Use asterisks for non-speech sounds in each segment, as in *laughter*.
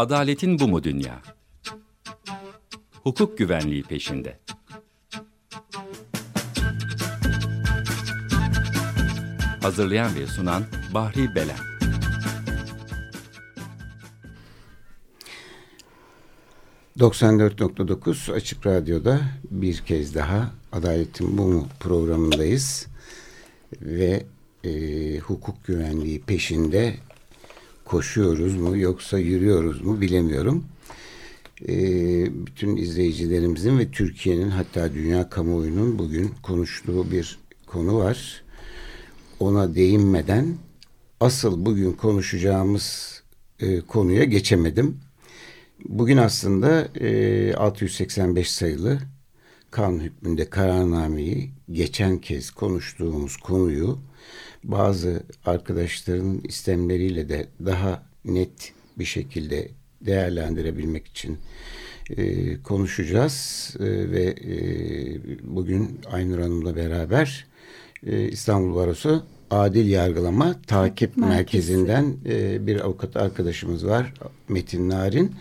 Adaletin bu mu dünya? Hukuk güvenliği peşinde. Hazırlayan ve sunan Bahri Belen. ...94.9 Açık Radyo'da bir kez daha Adaletin Bu Mu programındayız. Ve e, hukuk güvenliği peşinde koşuyoruz mu yoksa yürüyoruz mu bilemiyorum. E, bütün izleyicilerimizin ve Türkiye'nin hatta dünya kamuoyunun bugün konuştuğu bir konu var. Ona değinmeden asıl bugün konuşacağımız e, konuya geçemedim. Bugün aslında e, 685 sayılı kanun hükmünde kararnameyi geçen kez konuştuğumuz konuyu bazı arkadaşların istemleriyle de daha net bir şekilde değerlendirebilmek için e, konuşacağız e, ve e, bugün Aynur Hanım'la beraber e, İstanbul Barosu Adil Yargılama Takip Merkezi. Merkezi'nden e, bir avukat arkadaşımız var Metin Narin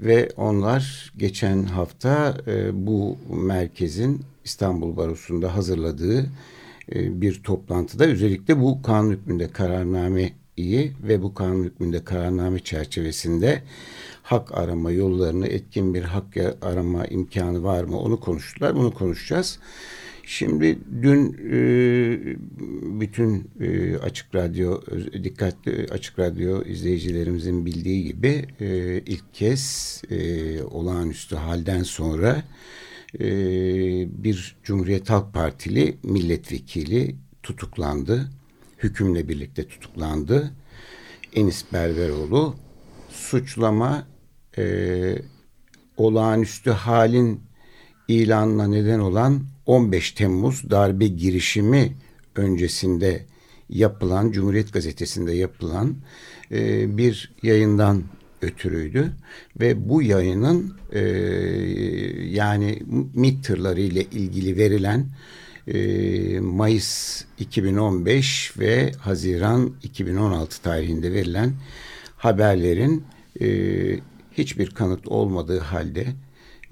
ve onlar geçen hafta e, bu merkezin İstanbul Barosu'nda hazırladığı bir toplantıda özellikle bu kanun hükmünde kararnameyi ve bu kanun hükmünde kararname çerçevesinde hak arama yollarını etkin bir hak arama imkanı var mı onu konuştular. Bunu konuşacağız. Şimdi dün e, bütün e, açık radyo dikkatli açık radyo izleyicilerimizin bildiği gibi e, ilk kez e, olağanüstü halden sonra e, bir Cumhuriyet Halk Partili milletvekili tutuklandı. Hükümle birlikte tutuklandı. Enis Berberoğlu suçlama e, olağanüstü halin ilanına neden olan 15 Temmuz darbe girişimi öncesinde yapılan Cumhuriyet Gazetesi'nde yapılan e, bir yayından ötürüydü. Ve bu yayının e, yani MİT ile ilgili verilen e, Mayıs 2015 ve Haziran 2016 tarihinde verilen haberlerin e, hiçbir kanıt olmadığı halde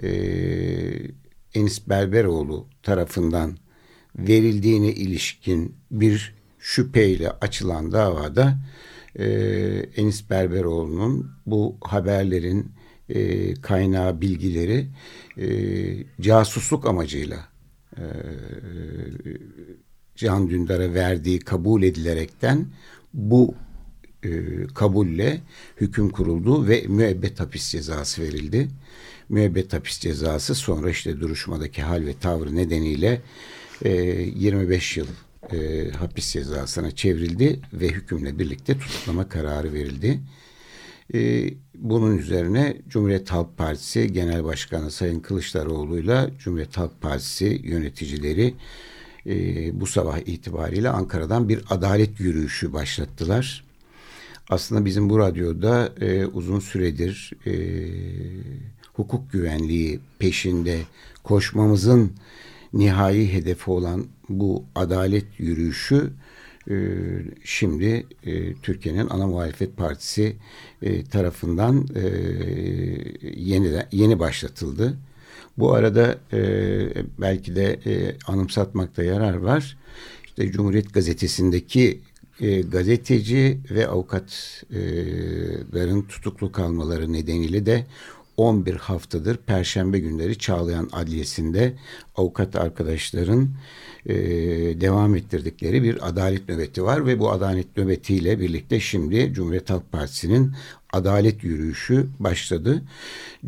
e, Enis Berberoğlu tarafından verildiğine ilişkin bir şüpheyle açılan davada e, Enis Berberoğlu'nun bu haberlerin e, kaynağı bilgileri e, casusluk amacıyla e, Can Dündar'a verdiği kabul edilerekten bu e, kabulle hüküm kuruldu ve müebbet hapis cezası verildi. Müebbet hapis cezası sonra işte duruşmadaki hal ve tavrı nedeniyle e, 25 yıl e, hapis cezasına çevrildi ve hükümle birlikte tutuklama kararı verildi. E, bunun üzerine Cumhuriyet Halk Partisi Genel Başkanı Sayın Kılıçdaroğlu'yla Cumhuriyet Halk Partisi yöneticileri e, bu sabah itibariyle Ankara'dan bir adalet yürüyüşü başlattılar. Aslında bizim bu radyoda e, uzun süredir e, hukuk güvenliği peşinde koşmamızın nihai hedefi olan bu adalet yürüyüşü e, şimdi e, Türkiye'nin ana muhalefet partisi e, tarafından e, yeni başlatıldı. Bu arada belki de anımsatmakta yarar var. İşte Cumhuriyet Gazetesi'ndeki gazeteci ve avukatların tutuklu kalmaları nedeniyle de 11 haftadır Perşembe günleri Çağlayan Adliyesi'nde avukat arkadaşların e, devam ettirdikleri bir adalet nöbeti var ve bu adalet nöbetiyle birlikte şimdi Cumhuriyet Halk Partisi'nin adalet yürüyüşü başladı.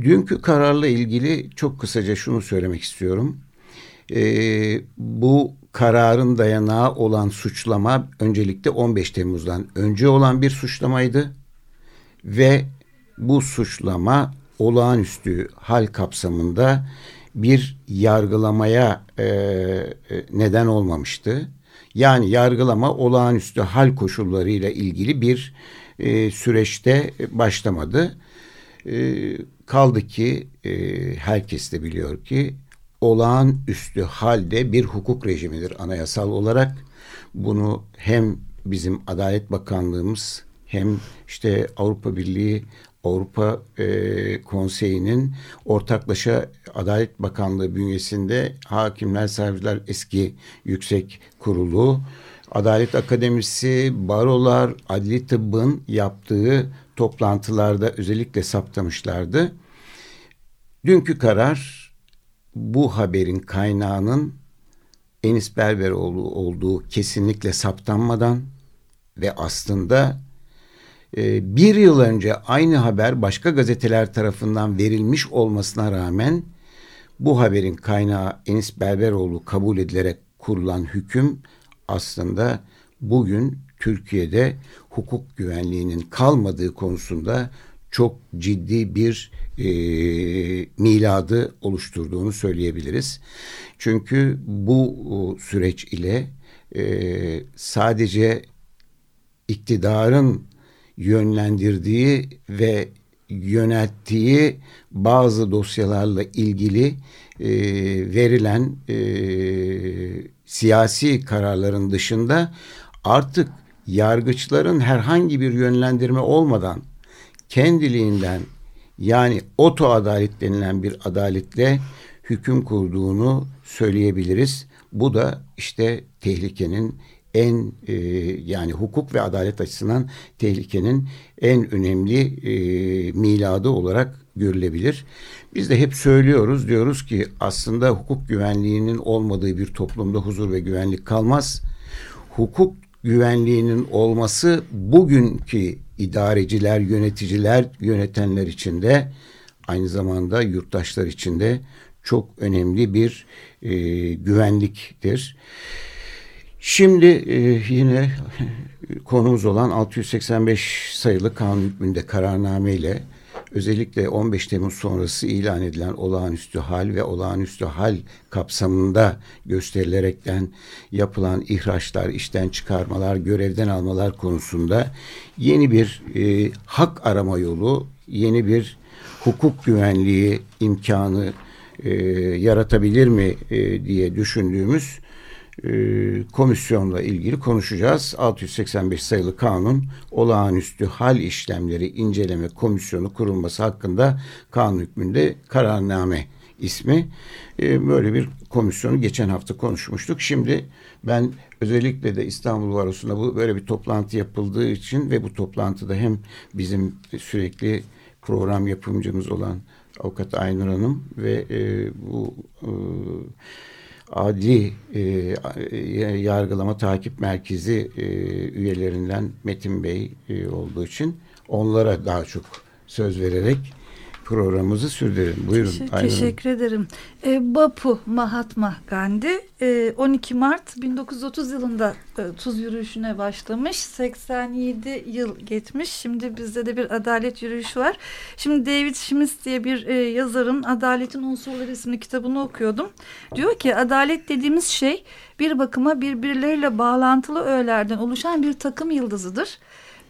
Dünkü kararla ilgili çok kısaca şunu söylemek istiyorum. E, bu kararın dayanağı olan suçlama öncelikle 15 Temmuz'dan önce olan bir suçlamaydı ve bu suçlama olağanüstü hal kapsamında bir yargılamaya e, e, neden olmamıştı. Yani yargılama olağanüstü hal koşullarıyla ilgili bir e, süreçte başlamadı. E, kaldı ki e, herkes de biliyor ki olağanüstü halde bir hukuk rejimidir anayasal olarak. Bunu hem bizim Adalet Bakanlığımız hem işte Avrupa Birliği Avrupa e, Konseyi'nin ortaklaşa Adalet Bakanlığı bünyesinde Hakimler Savcılar Eski Yüksek Kurulu, Adalet Akademisi, barolar, adli tıbbın yaptığı toplantılarda özellikle saptamışlardı. Dünkü karar bu haberin kaynağının Enis Berberoğlu olduğu kesinlikle saptanmadan ve aslında e, bir yıl önce aynı haber başka gazeteler tarafından verilmiş olmasına rağmen bu haberin kaynağı Enis Berberoğlu kabul edilerek kurulan hüküm aslında bugün Türkiye'de hukuk güvenliğinin kalmadığı konusunda çok ciddi bir e, miladı oluşturduğunu söyleyebiliriz. Çünkü bu süreç ile e, sadece iktidarın yönlendirdiği ve yönettiği bazı dosyalarla ilgili e, verilen e, siyasi kararların dışında artık yargıçların herhangi bir yönlendirme olmadan kendiliğinden yani oto adalet denilen bir adaletle hüküm kurduğunu söyleyebiliriz. Bu da işte tehlikenin en e, yani hukuk ve adalet açısından tehlikenin en önemli e, miladı olarak görülebilir. Biz de hep söylüyoruz diyoruz ki aslında hukuk güvenliğinin olmadığı bir toplumda huzur ve güvenlik kalmaz. Hukuk güvenliğinin olması bugünkü idareciler, yöneticiler, yönetenler için de aynı zamanda yurttaşlar için de çok önemli bir e, güvenliktir. Şimdi e, yine konumuz olan 685 sayılı kanun hükmünde kararname özellikle 15 Temmuz sonrası ilan edilen olağanüstü hal ve olağanüstü hal kapsamında gösterilerekten yapılan ihraçlar, işten çıkarmalar, görevden almalar konusunda yeni bir e, hak arama yolu, yeni bir hukuk güvenliği imkanı e, yaratabilir mi e, diye düşündüğümüz komisyonla ilgili konuşacağız. 685 sayılı kanun olağanüstü hal işlemleri inceleme komisyonu kurulması hakkında kanun hükmünde kararname ismi. E, böyle bir komisyonu geçen hafta konuşmuştuk. Şimdi ben özellikle de İstanbul Varosu'nda bu böyle bir toplantı yapıldığı için ve bu toplantıda hem bizim sürekli program yapımcımız olan avukat Aynur Hanım ve e, bu e, adli e, yargılama takip merkezi e, üyelerinden Metin Bey e, olduğu için onlara daha çok söz vererek programımızı sürdürelim. Buyurun. Teşekkür, teşekkür ederim. E, Bapu Mahatma Gandhi e, 12 Mart 1930 yılında e, tuz yürüyüşüne başlamış. 87 yıl geçmiş. Şimdi bizde de bir adalet yürüyüşü var. Şimdi David Schmidt diye bir e, yazarın Adaletin Unsurları isimli kitabını okuyordum. Diyor ki adalet dediğimiz şey bir bakıma birbirleriyle bağlantılı öğelerden oluşan bir takım yıldızıdır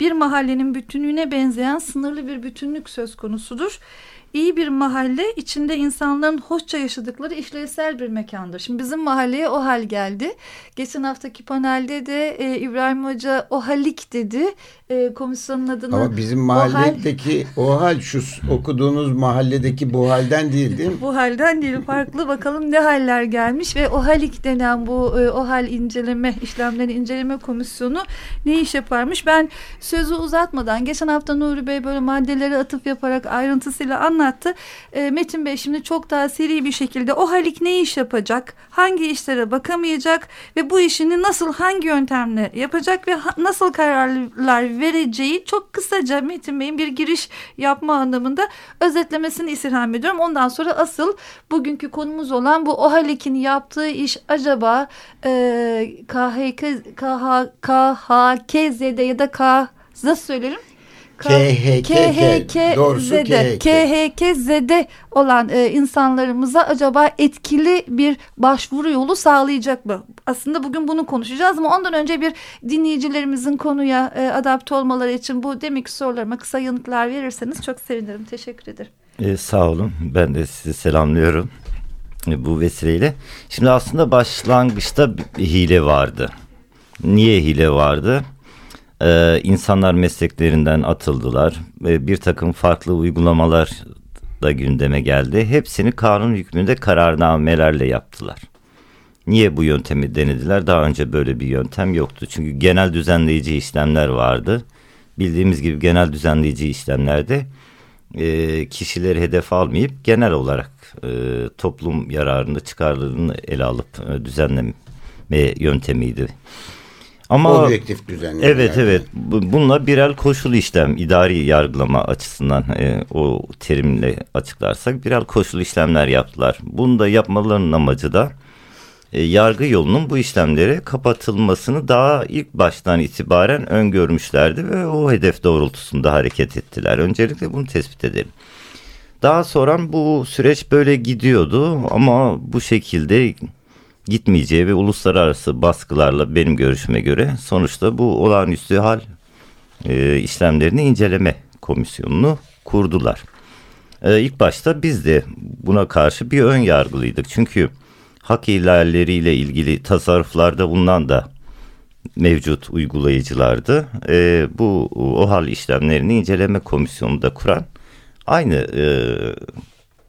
bir mahallenin bütünlüğüne benzeyen sınırlı bir bütünlük söz konusudur. İyi bir mahalle içinde insanların hoşça yaşadıkları işlevsel bir mekandır. Şimdi bizim mahalleye o hal geldi. Geçen haftaki panelde de e, İbrahim Hoca o halik dedi. E, komisyonun adını. Ama bizim mahalledeki *laughs* o hal, o hal şu okuduğunuz mahalledeki bu halden değil değil mi? bu halden değil farklı. Bakalım ne haller gelmiş ve o halik denen bu e, o hal inceleme işlemleri inceleme komisyonu ne iş yaparmış? Ben sözü uzatmadan geçen hafta Nuri Bey böyle maddeleri atıf yaparak ayrıntısıyla anlattı. E, Metin Bey şimdi çok daha seri bir şekilde o Halik ne iş yapacak, hangi işlere bakamayacak ve bu işini nasıl hangi yöntemle yapacak ve nasıl kararlar vereceği çok kısaca Metin Bey'in bir giriş yapma anlamında özetlemesini istirham ediyorum. Ondan sonra asıl bugünkü konumuz olan bu o Halik'in yaptığı iş acaba e, KHK, KH, KHKZ'de ya da K söylerim? Doğrusu KHKZ'de olan e, insanlarımıza acaba etkili bir başvuru yolu sağlayacak mı? Aslında bugün bunu konuşacağız ama ondan önce bir dinleyicilerimizin konuya e, adapte olmaları için bu demek sorularıma kısa yanıtlar verirseniz çok sevinirim. Teşekkür ederim. E, sağ olun. Ben de sizi selamlıyorum e, bu vesileyle. Şimdi aslında başlangıçta hile vardı. Niye hile vardı? Ee, insanlar mesleklerinden atıldılar. Ve bir takım farklı uygulamalar da gündeme geldi. Hepsini kanun hükmünde kararnamelerle yaptılar. Niye bu yöntemi denediler? Daha önce böyle bir yöntem yoktu. Çünkü genel düzenleyici işlemler vardı. Bildiğimiz gibi genel düzenleyici işlemlerde e, kişileri hedef almayıp genel olarak e, toplum yararını çıkarlarını ele alıp e, düzenleme yöntemiydi. Ama objektif düzenleme. Evet yani. evet. Bununla birer koşul işlem idari yargılama açısından e, o terimle açıklarsak birer koşul işlemler yaptılar. Bunu da yapmalarının amacı da e, yargı yolunun bu işlemlere kapatılmasını daha ilk baştan itibaren öngörmüşlerdi ve o hedef doğrultusunda hareket ettiler. Öncelikle bunu tespit edelim. Daha sonra bu süreç böyle gidiyordu ama bu şekilde gitmeyeceği ve uluslararası baskılarla benim görüşüme göre sonuçta bu olağanüstü hal e, işlemlerini inceleme komisyonunu kurdular. E, ilk başta biz de buna karşı bir ön yargılıydık. Çünkü hak ihlalleriyle ilgili tasarruflarda bulunan da mevcut uygulayıcılardı. E, bu o hal işlemlerini inceleme komisyonu da kuran aynı e,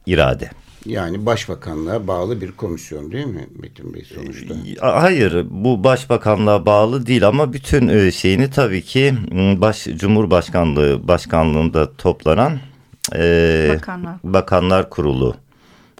irade. Yani başbakanlığa bağlı bir komisyon değil mi Metin Bey sonuçta? Hayır bu başbakanlığa bağlı değil ama bütün e, şeyini tabii ki baş Cumhurbaşkanlığı başkanlığında toplanan e, bakanlar. bakanlar kurulu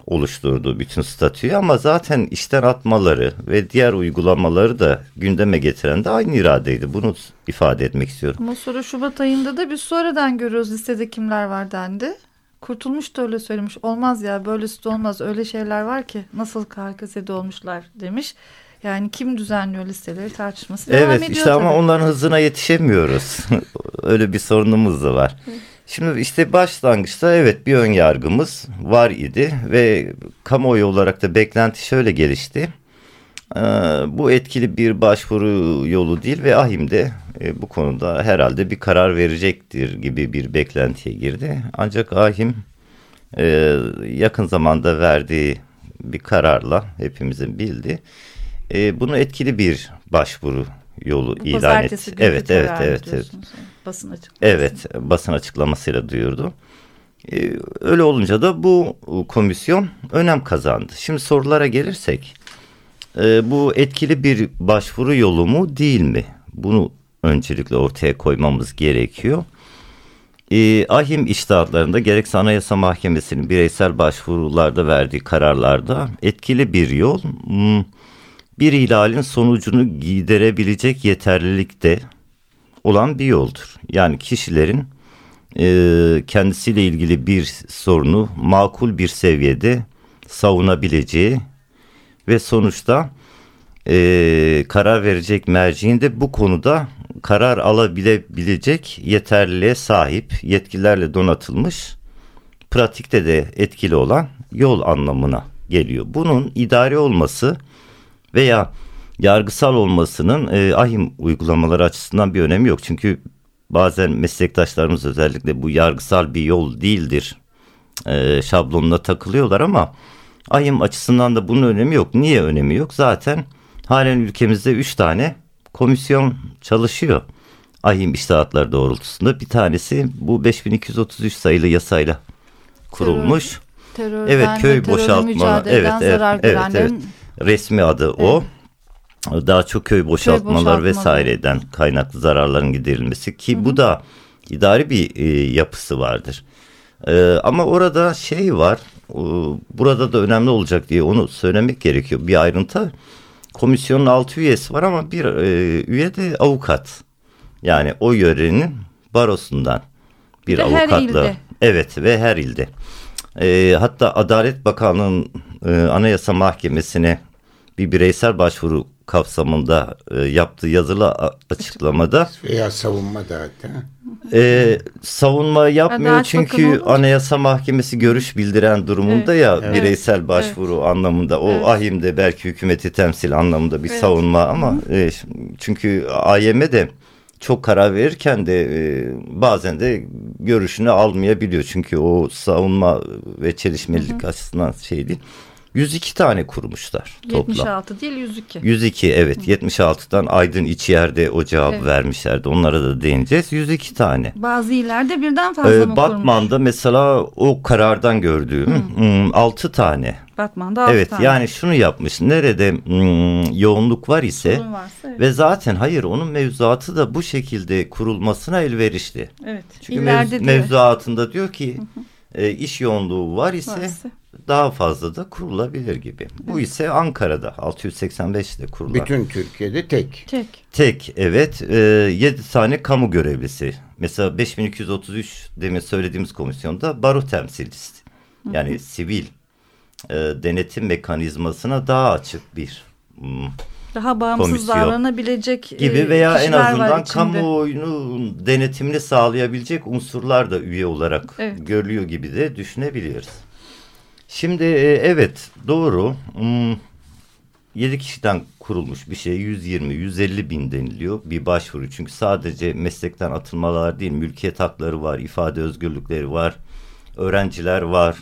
oluşturduğu bütün statüyü ama zaten işten atmaları ve diğer uygulamaları da gündeme getiren de aynı iradeydi. Bunu ifade etmek istiyorum. Ama sonra Şubat ayında da bir sonradan görüyoruz listede kimler var dendi. Kurtulmuş da öyle söylemiş. Olmaz ya böylesi de olmaz. Öyle şeyler var ki nasıl KKS'de olmuşlar demiş. Yani kim düzenliyor listeleri tartışması devam evet, ediyor işte tabii. ama onların hızına yetişemiyoruz. *laughs* öyle bir sorunumuz da var. Şimdi işte başlangıçta evet bir ön yargımız var idi ve kamuoyu olarak da beklenti şöyle gelişti. Ee, bu etkili bir başvuru yolu değil ve Ahim'de e, bu konuda herhalde bir karar verecektir gibi bir beklentiye girdi. Ancak Ahim e, yakın zamanda verdiği bir kararla hepimizin bildi. E, bunu etkili bir başvuru yolu bu ilan etti. Evet, evet, evet, evet. Basın açıklaması. Evet, basın açıklamasıyla duyurdu. Öyle olunca da bu komisyon önem kazandı. Şimdi sorulara gelirsek, e, bu etkili bir başvuru yolu mu değil mi? Bunu öncelikle ortaya koymamız gerekiyor. E, ahim iştahatlarında gerekse Anayasa Mahkemesi'nin bireysel başvurularda verdiği kararlarda etkili bir yol hmm, bir ihlalin sonucunu giderebilecek yeterlilikte olan bir yoldur. Yani kişilerin e, kendisiyle ilgili bir sorunu makul bir seviyede savunabileceği ve sonuçta e, karar verecek merciğin de bu konuda karar alabilebilecek yeterliliğe sahip yetkilerle donatılmış pratikte de etkili olan yol anlamına geliyor. Bunun idari olması veya yargısal olmasının e, ahim uygulamaları açısından bir önemi yok. Çünkü bazen meslektaşlarımız özellikle bu yargısal bir yol değildir e, şablonuna takılıyorlar ama ahim açısından da bunun önemi yok. Niye önemi yok? Zaten halen ülkemizde üç tane komisyon çalışıyor. Ahim iştahatları doğrultusunda bir tanesi bu 5233 sayılı yasayla kurulmuş. Terör, terörden evet köy boşaltma evet evet, evet, evet resmi adı evet. o daha çok köy boşaltmalar köy vesaireden kaynaklı zararların giderilmesi ki Hı-hı. bu da idari bir e, yapısı vardır. E, ama orada şey var burada da önemli olacak diye onu söylemek gerekiyor bir ayrıntı. Komisyonun altı üyesi var ama bir e, üye de avukat. Yani o yörenin barosundan bir ve avukatla. Evet ve her ilde. E, hatta Adalet Bakanlığı'nın e, Anayasa Mahkemesi'ne bir bireysel başvuru kapsamında e, yaptığı yazılı açıklamada veya savunma da hatta e, savunma yapmıyor çünkü Anayasa Mahkemesi görüş bildiren durumunda evet. ya evet. bireysel başvuru evet. anlamında o evet. ahimde belki hükümeti temsil anlamında bir evet. savunma ama e, çünkü AYM de çok karar verirken de e, bazen de görüşünü almayabiliyor çünkü o savunma ve çelişmelilik hı hı. açısından şey değil. 102 tane kurmuşlar toplam. 76 değil 102. 102 evet 76'dan Aydın İçyer'de o cevabı Evet. vermişlerdi. Onlara da değineceğiz. 102 tane. Bazı illerde birden fazla Ee, mı kurmuş? Batman'da mesela o karardan gördüğüm 6 tane. Batman'da 6 Evet tane. yani şunu yapmış. Nerede hmm, yoğunluk var ise Sorun varsa evet. ve zaten hayır onun mevzuatı da bu şekilde kurulmasına elverişli. evet. Çünkü diyor. mevzuatında diyor ki e, iş yoğunluğu var ise Varsa. Daha fazla da kurulabilir gibi. Bu ise Ankara'da 685'te kurulan. Bütün Türkiye'de tek. Tek. Tek evet e, 7 tane kamu görevlisi. Mesela 5233 demin söylediğimiz komisyonda baro temsilcisi. Yani sivil e, denetim mekanizmasına daha açık bir hmm, Daha bağımsız Komisyon. davranabilecek gibi e, veya en azından kamuoyunun denetimini sağlayabilecek unsurlar da üye olarak Evet. görülüyor gibi de düşünebiliriz. Şimdi e, evet doğru. Hmm, 7 kişiden kurulmuş bir şey 120-150 bin deniliyor bir başvuru. Çünkü sadece meslekten atılmalar değil mülkiyet hakları var, ifade özgürlükleri var, öğrenciler var.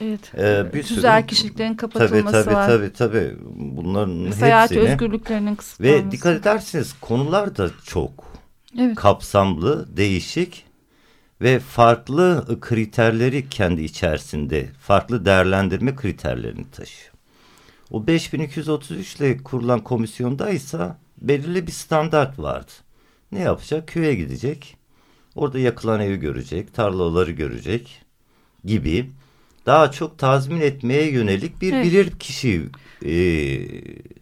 Evet. Ee, bir Tüzel sürü- kişiliklerin Tabii kapatılması tabii var. tabii tabii bunların Seyahat hepsini özgürlüklerinin kısıtlanması. ve dikkat ederseniz konular da çok Evet. kapsamlı, değişik ve farklı kriterleri kendi içerisinde, farklı değerlendirme kriterlerini taşıyor. O 5233 ile kurulan komisyonda ise belirli bir standart vardı. Ne yapacak? Köye gidecek. Orada yakılan evi görecek, tarlaları görecek gibi daha çok tazmin etmeye yönelik bir Evet. bilir kişi e,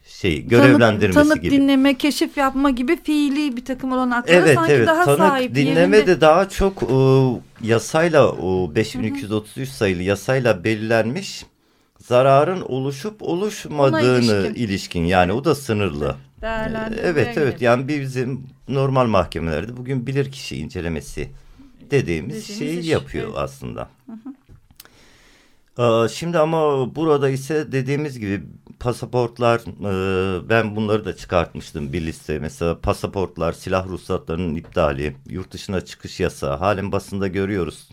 şey görevlendirmesi tanıp, tanıp gibi. dinleme, keşif yapma gibi fiili bir takım olanaklara Evet sanki evet daha tanık sahip. dinleme yerinde. de daha çok e, yasayla o 5233 sayılı yasayla belirlenmiş zararın oluşup oluşmadığını ilişkin. ilişkin. yani o da sınırlı. Değerlendirmeye Evet evet yani bizim normal mahkemelerde bugün bilirkişi incelemesi dediğimiz, Dediğimiz şeyi iş, yapıyor evet. aslında. Ee, Şimdi ama burada ise dediğimiz gibi pasaportlar e, ben bunları da çıkartmıştım bir liste. Mesela pasaportlar, silah ruhsatlarının iptali, yurt dışına çıkış yasağı. Halen basında görüyoruz.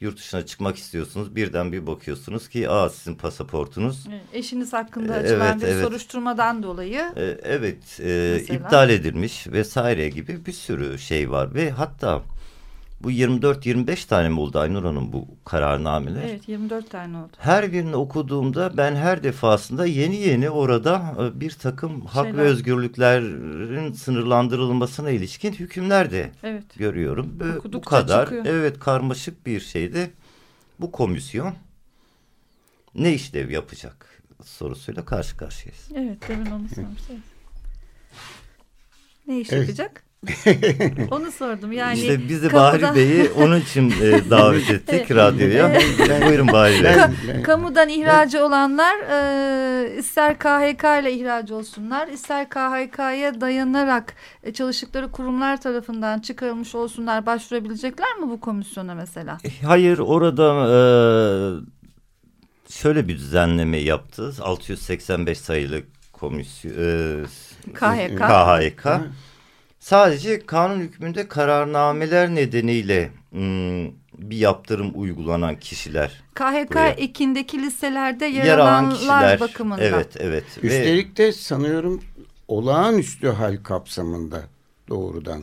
Yurt dışına çıkmak istiyorsunuz. Birden bir bakıyorsunuz ki aa sizin pasaportunuz Evet, Eşiniz hakkında Evet, açılan bir evet. soruşturmadan dolayı e, evet e, iptal edilmiş vesaire gibi bir sürü şey var ve hatta bu 24-25 tane mi oldu Aynur Hanım bu kararnameler? evet 24 tane oldu. Her birini okuduğumda ben her defasında yeni yeni orada e, bir takım hak Şeyler. ve özgürlüklerin sınırlandırılmasına ilişkin hükümler de Evet. görüyorum. Ve bu Okudukça kadar çıkıyor. evet karmaşık bir şeyde bu komisyon ne işlev yapacak sorusuyla karşı karşıyayız. Evet demin onu sormuştum. Ne iş Evet. yapacak? *laughs* onu sordum. Yani işte biz de kamuda- Bahri Bey'i onun için e, davet ettik Evet. radyoya. Buyurun Bahri Bey. Kamudan ihracı olanlar e, ister KHK ile ihraç olsunlar, ister KHK'ya dayanarak e, çalıştıkları kurumlar tarafından çıkarılmış olsunlar, başvurabilecekler mi bu komisyona mesela? Hayır orada e, şöyle bir düzenleme yaptı. 685 sayılı komisyon e, KHK. KHK. Sadece kanun hükmünde kararnameler nedeniyle hmm, bir yaptırım uygulanan kişiler. KHK Buraya. ekindeki listelerde yer, Yer alan alanlar kişiler. bakımından. Evet evet. Ve, Üstelik de sanıyorum olağanüstü hal kapsamında doğrudan.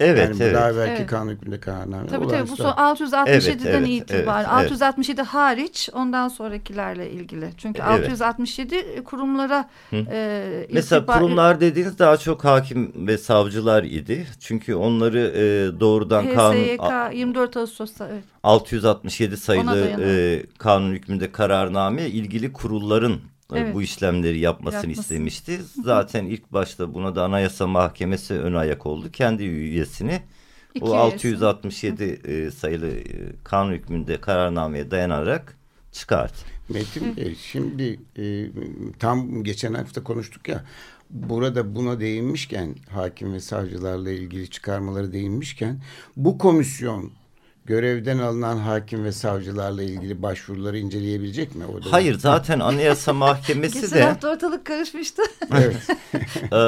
Evet yani evet. daha belki Evet. kanun hükmünde kararname. Tabii tabii bu son hal. 667'den Evet, evet, itibaren evet, evet. 667 hariç ondan sonrakilerle ilgili. Çünkü Evet. 667 kurumlara e, Mesela irtiba- kurumlar dediğiniz daha çok hakim ve savcılar idi. Çünkü onları e, doğrudan kanun HSYK 24 Ağustos'ta evet. 667 Ona sayılı e, kanun hükmünde kararname ilgili kurulların Evet. bu işlemleri yapmasını Yapmasını. istemişti. Zaten ilk başta buna da Anayasa Mahkemesi ön ayak oldu. Kendi üyesini İki o üyesi. 667 e, sayılı e, kanun hükmünde kararnameye dayanarak çıkarttı. Metin Bey şimdi e, tam geçen hafta konuştuk ya burada buna değinmişken hakim ve savcılarla ilgili çıkarmaları değinmişken bu komisyon görevden alınan hakim ve savcılarla ilgili başvuruları inceleyebilecek mi? O da- Hayır zaten Anayasa *laughs* Mahkemesi Geçen de hafta ortalık karışmıştı. Evet. *laughs* e,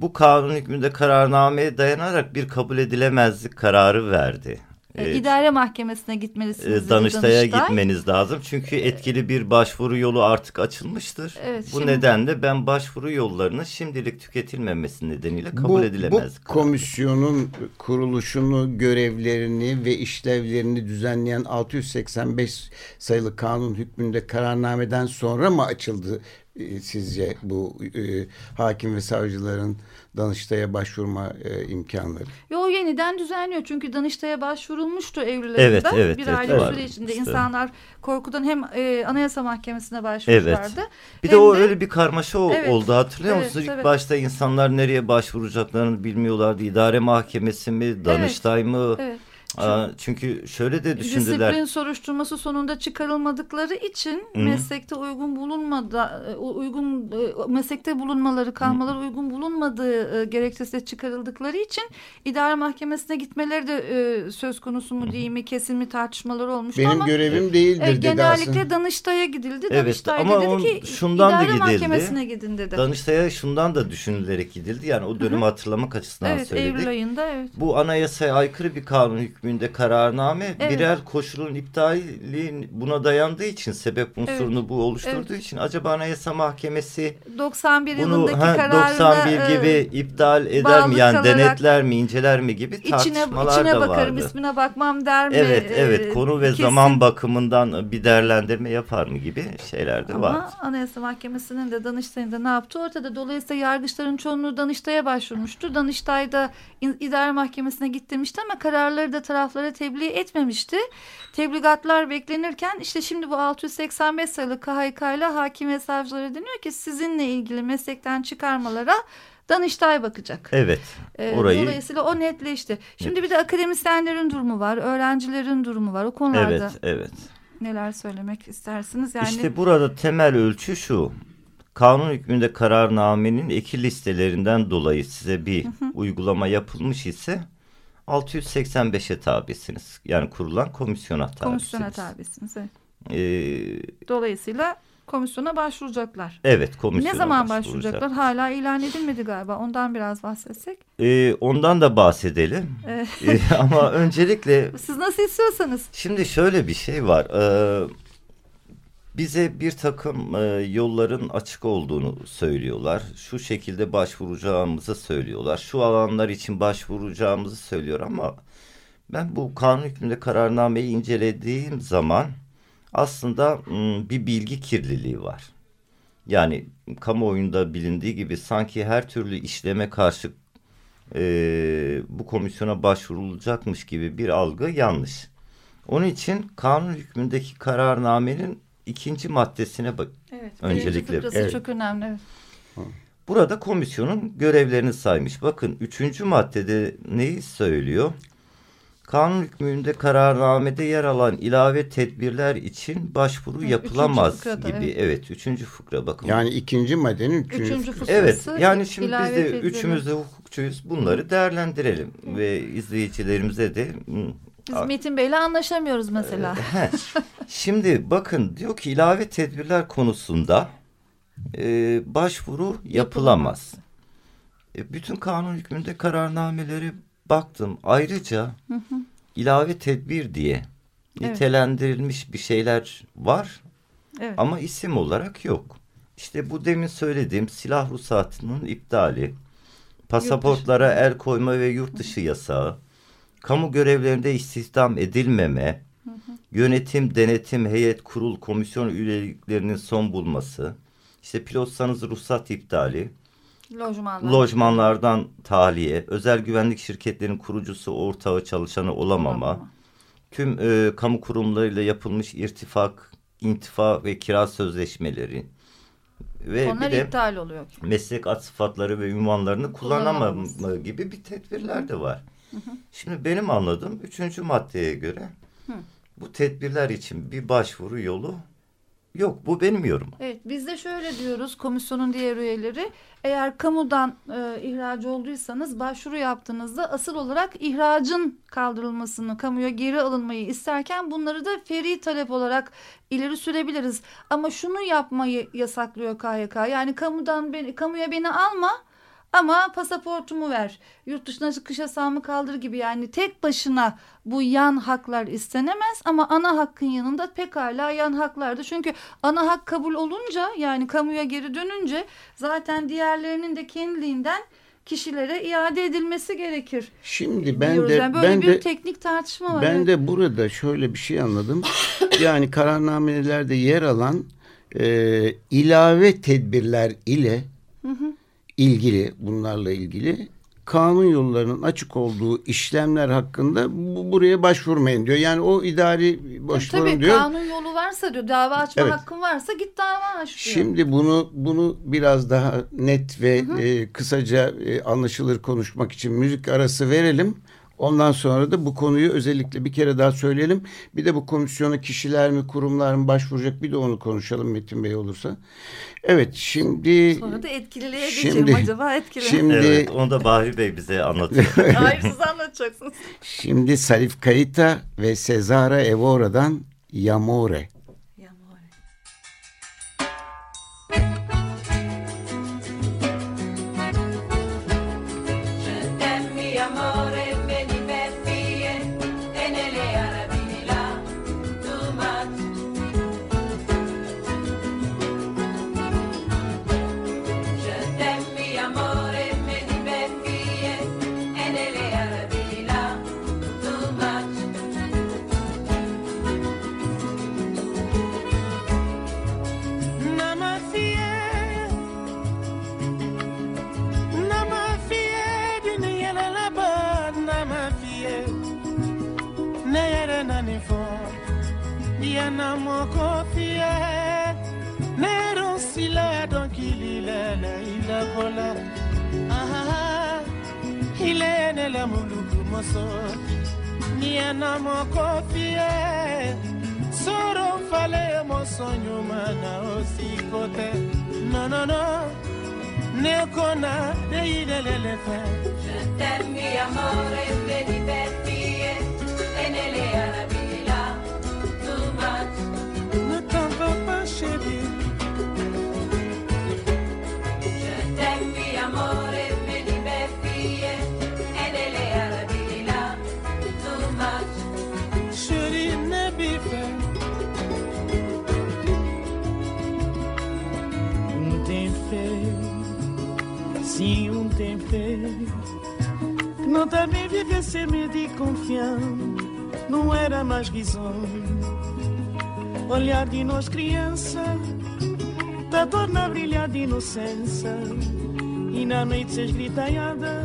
bu kanun hükmünde kararnameye dayanarak bir kabul edilemezlik kararı verdi. E, Evet. İdare mahkemesine gitmelisiniz. E, Danıştay'a Danıştay. gitmeniz lazım. Çünkü etkili bir başvuru yolu artık açılmıştır. Evet, bu şimdi- nedenle ben başvuru yollarının şimdilik tüketilmemesi nedeniyle kabul bu, edilemez. Bu komisyonun kuruluşunu, görevlerini ve işlevlerini düzenleyen 685 sayılı kanun hükmünde kararnameden sonra mı açıldı e, sizce bu e, hakim ve savcıların Danıştay'a başvurma e, imkanları? Yo yeniden düzenliyor çünkü Danıştay'a başvurulmuştu Eylül ayında. Evet, evet, bir evet, aylık var. süre içinde İşte. insanlar korkudan hem e, Anayasa Mahkemesi'ne başvurmuşlardı. Bir hem de o öyle bir karmaşa Evet, oldu hatırlıyor evet, musunuz? İlk evet. başta insanlar nereye başvuracaklarını bilmiyorlardı. İdare mahkemesi mi, Danıştay mı? Evet. Aa, çünkü şöyle de düşündüler. Disiplin soruşturması sonunda çıkarılmadıkları için Hı. meslekte uygun bulunmadı e, uygun e, meslekte bulunmaları kalmaları uygun bulunmadığı e, gerekçesiyle çıkarıldıkları için idare mahkemesine gitmeleri de e, söz konusu mu değil mi kesin mi tartışmaları olmuştu Benim ama görevim değildir e, dedi genellikle aslında. Danıştay'a gidildi. Evet, Danıştay ama dedi on- ki şundan da idare gidildi. mahkemesine gidin dedi. Danıştay'a şundan da düşünülerek gidildi. Yani o dönemi hatırlamak açısından evet söyledik. Eylül ayında evet. Bu anayasaya aykırı bir kanun hükmünde kararname Evet. birer koşulun iptali buna dayandığı için sebep unsurunu bu oluşturduğu için acaba Anayasa Mahkemesi 91 bunu yılındaki ha, kararına 91 e, gibi iptal eder mi yani kalarak denetler mi inceler mi gibi içine, tartışmalar içine da bakarım vardı. ismine bakmam der mi? Evet E, evet konu ve kesin- zaman bakımından bir değerlendirme yapar mı gibi şeyler de Ama vardı. Anayasa Mahkemesi'nin de Danıştay'ın da ne yaptı ortada. Dolayısıyla yargıçların çoğunluğu Danıştay'a başvurmuştu. Danıştay da İdare Mahkemesi'ne git demişti ama kararları da taraflara tebliğ etmemişti. Tebligatlar beklenirken işte şimdi bu 685 sayılı KHK ile hakim ve savcılara deniyor ki sizinle ilgili meslekten çıkarmalara Danıştay bakacak. Evet Ee, orayı Dolayısıyla o netleşti. Şimdi bir de akademisyenlerin durumu var, öğrencilerin durumu var. O konularda evet evet. neler söylemek istersiniz? Yani İşte burada temel ölçü şu. Kanun hükmünde kararnamenin eki listelerinden dolayı size bir uygulama yapılmış ise 685'e tabisiniz. Yani kurulan komisyona tabisiniz. komisyona tabisiniz. Evet. Ee, Dolayısıyla komisyona başvuracaklar. evet komisyona ne zaman başvuracak. başvuracaklar? Hala ilan edilmedi galiba. Ondan biraz bahsetsek. Ee, ondan da bahsedelim. Ee, ama öncelikle siz nasıl istiyorsanız. Şimdi şöyle bir şey var. Ee, bize bir takım e, yolların açık olduğunu söylüyorlar. Şu şekilde başvuracağımızı söylüyorlar. Şu alanlar için başvuracağımızı söylüyor ama ben bu kanun hükmünde kararnameyi incelediğim zaman aslında m, bir bilgi kirliliği var. Yani kamuoyunda bilindiği gibi sanki her türlü işleme karşı e, bu komisyona başvurulacakmış gibi bir algı yanlış. Onun için kanun hükmündeki kararnamenin ikinci maddesine bak. Evet. Öncelikle- Evet. çok önemli. Evet. Burada komisyonun görevlerini saymış. Bakın üçüncü maddede neyi söylüyor? Kanun hükmünde kararnamede yer alan ilave tedbirler için başvuru Evet, yapılamaz fıkrada, gibi. evet. Evet. üçüncü fıkra bakın. Yani ikinci maddenin üçüncü, Üçüncü fıkrası. Evet yani şimdi biz de tedbirler. üçümüz de hukukçuyuz. Bunları değerlendirelim ve izleyicilerimize de Biz a- Metin Bey'le anlaşamıyoruz mesela. He. Şimdi bakın diyor ki ilave tedbirler konusunda e, başvuru yapılamaz. E, bütün kanun hükmünde kararnameleri baktım. Ayrıca ilave tedbir diye Evet. nitelendirilmiş bir şeyler var Evet. ama isim olarak yok. İşte bu demin söylediğim silah ruhsatının iptali, pasaportlara el koyma ve yurt dışı yasağı, kamu görevlerinde istihdam edilmeme, yönetim, denetim, heyet, kurul, komisyon üyeliklerinin son bulması, işte pilotsanız ruhsat iptali, Lojmanlar. lojmanlardan tahliye, özel güvenlik şirketlerinin kurucusu, ortağı, çalışanı olamama, tüm e, kamu kurumlarıyla yapılmış irtifak, intifa ve kira sözleşmeleri ve Onlar bir de iptal oluyor. meslek ad sıfatları ve ünvanlarını kullanamama gibi bir tedbirler de var. Şimdi benim anladığım üçüncü maddeye göre bu tedbirler için bir başvuru yolu yok. Bu benim yorum. Evet biz de şöyle diyoruz komisyonun diğer üyeleri eğer kamudan e, ihracı olduysanız başvuru yaptığınızda asıl olarak ihracın kaldırılmasını kamuya geri alınmayı isterken bunları da feri talep olarak ileri sürebiliriz. Ama şunu yapmayı yasaklıyor KYK yani kamudan beni, kamuya beni alma Ama pasaportumu ver, yurt dışına çıkış yasağımı kaldır gibi yani tek başına bu yan haklar istenemez ama ana hakkın yanında pekala yan haklardı. Çünkü ana hak kabul olunca yani kamuya geri dönünce zaten diğerlerinin de kendiliğinden kişilere iade edilmesi gerekir. Şimdi ben diyoruz. de yani böyle ben bir de teknik tartışma var. ben evet. de burada şöyle bir şey anladım. yani kararnamelerde yer alan e, ilave tedbirler ile ilgili bunlarla ilgili kanun yollarının açık olduğu işlemler hakkında bu, buraya başvurmayın diyor. Yani o idari başvurun Tabii diyor. kanun yolu varsa diyor dava açma Evet. hakkın varsa git dava aç diyor. Şimdi bunu bunu biraz daha net ve e, kısaca e, anlaşılır konuşmak için müzik arası verelim. Ondan sonra da bu konuyu özellikle bir kere daha söyleyelim. Bir de bu komisyona kişiler mi kurumlar mı başvuracak bir de onu konuşalım Metin Bey olursa. Evet şimdi Sonra da etkililiğe Şimdi- geçelim acaba etkili. şimdi Evet onu da Bahri Bey bize anlatıyor. *laughs* *laughs* Hayır siz anlatacaksınız. şimdi Salif Kayita ve Cesara Evora'dan Yamore. Olhar de nós criança Da torna brilhar de inocência. E na noite se esgritanhada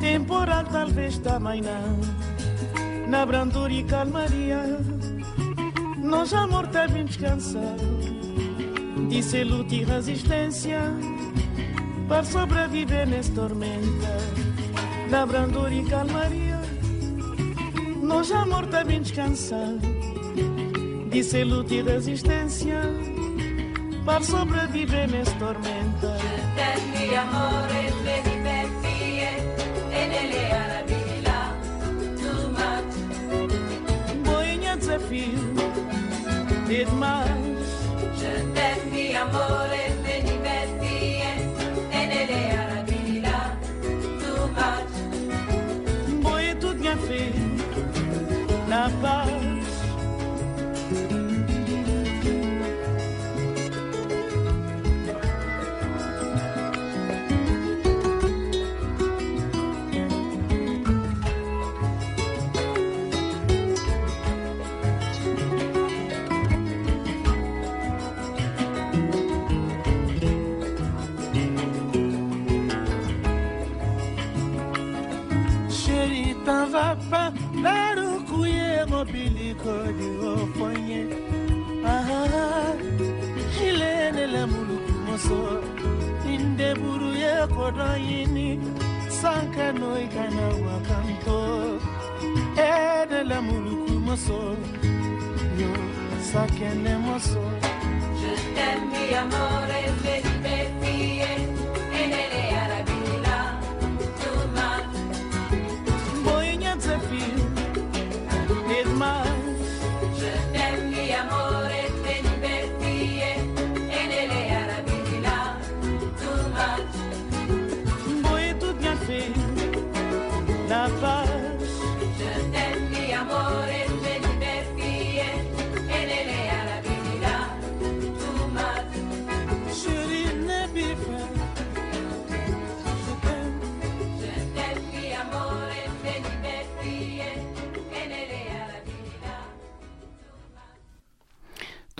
Temporal talvez também não Na brandura e calmaria Nós amor também descansar. Disse luta e resistência Para sobreviver nessa tormenta. Na brandura e calmaria nós, amor, também descansar de ser luta e resistência. Para sobreviver nesta tormenta. Tende amor, ele divertia, ele era bila, tu Boinha desafio, é demais. Je t'aime, amor, é so inde buru ye kodo yini sanka no ikana wakanto. Edele muluku moso yo sakene moso. Je t'aime amore baby baby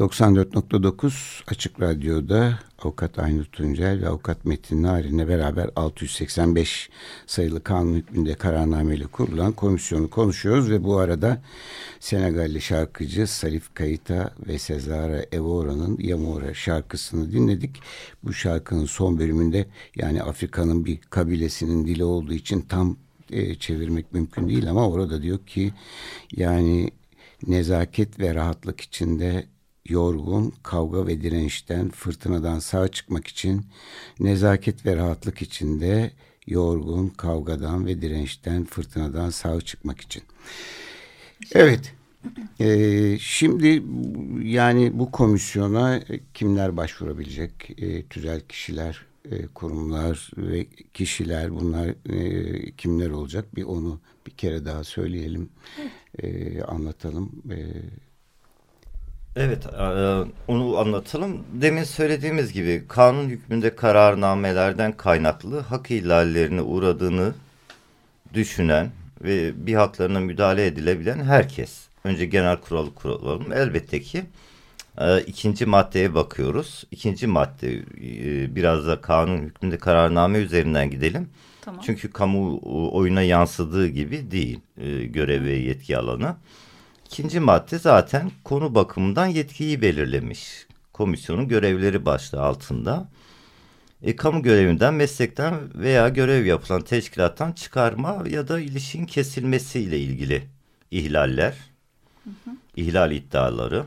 94.9 Açık Radyo'da Avukat Aynur Tuncel ve Avukat Metin Narin'le beraber 685 sayılı kanun hükmünde kararnameyle kurulan komisyonu konuşuyoruz ve bu arada Senegalli şarkıcı Salif Kayita ve Sezara Evora'nın Yamora şarkısını dinledik. Bu şarkının son bölümünde yani Afrika'nın bir kabilesinin dili olduğu için tam e, çevirmek mümkün değil ama orada diyor ki yani nezaket ve rahatlık içinde yorgun, kavga ve dirençten, fırtınadan sağ çıkmak için, nezaket ve rahatlık içinde yorgun, kavgadan ve dirençten, fırtınadan sağ çıkmak için. Evet. Ee, şimdi yani bu komisyona kimler başvurabilecek? Ee, tüzel kişiler, e, kurumlar ve kişiler bunlar e, kimler olacak? Bir onu bir kere daha söyleyelim, e, anlatalım. E, Evet, e, onu anlatalım. Demin söylediğimiz gibi kanun hükmünde kararnamelerden kaynaklı hak ihlallerine uğradığını düşünen ve bir haklarına müdahale edilebilen herkes. Önce genel kuralı kuralım. Elbette ki e, ikinci maddeye bakıyoruz. İkinci madde e, biraz da kanun hükmünde kararname üzerinden gidelim. Tamam. Çünkü kamu oyuna yansıdığı gibi değil görev ve yetki alanı. İkinci madde zaten konu bakımından yetkiyi belirlemiş. Komisyonun görevleri başlığı altında. E, kamu görevinden, meslekten veya görev yapılan teşkilattan çıkarma ya da ilişkin kesilmesiyle ilgili ihlaller, ihlal iddiaları,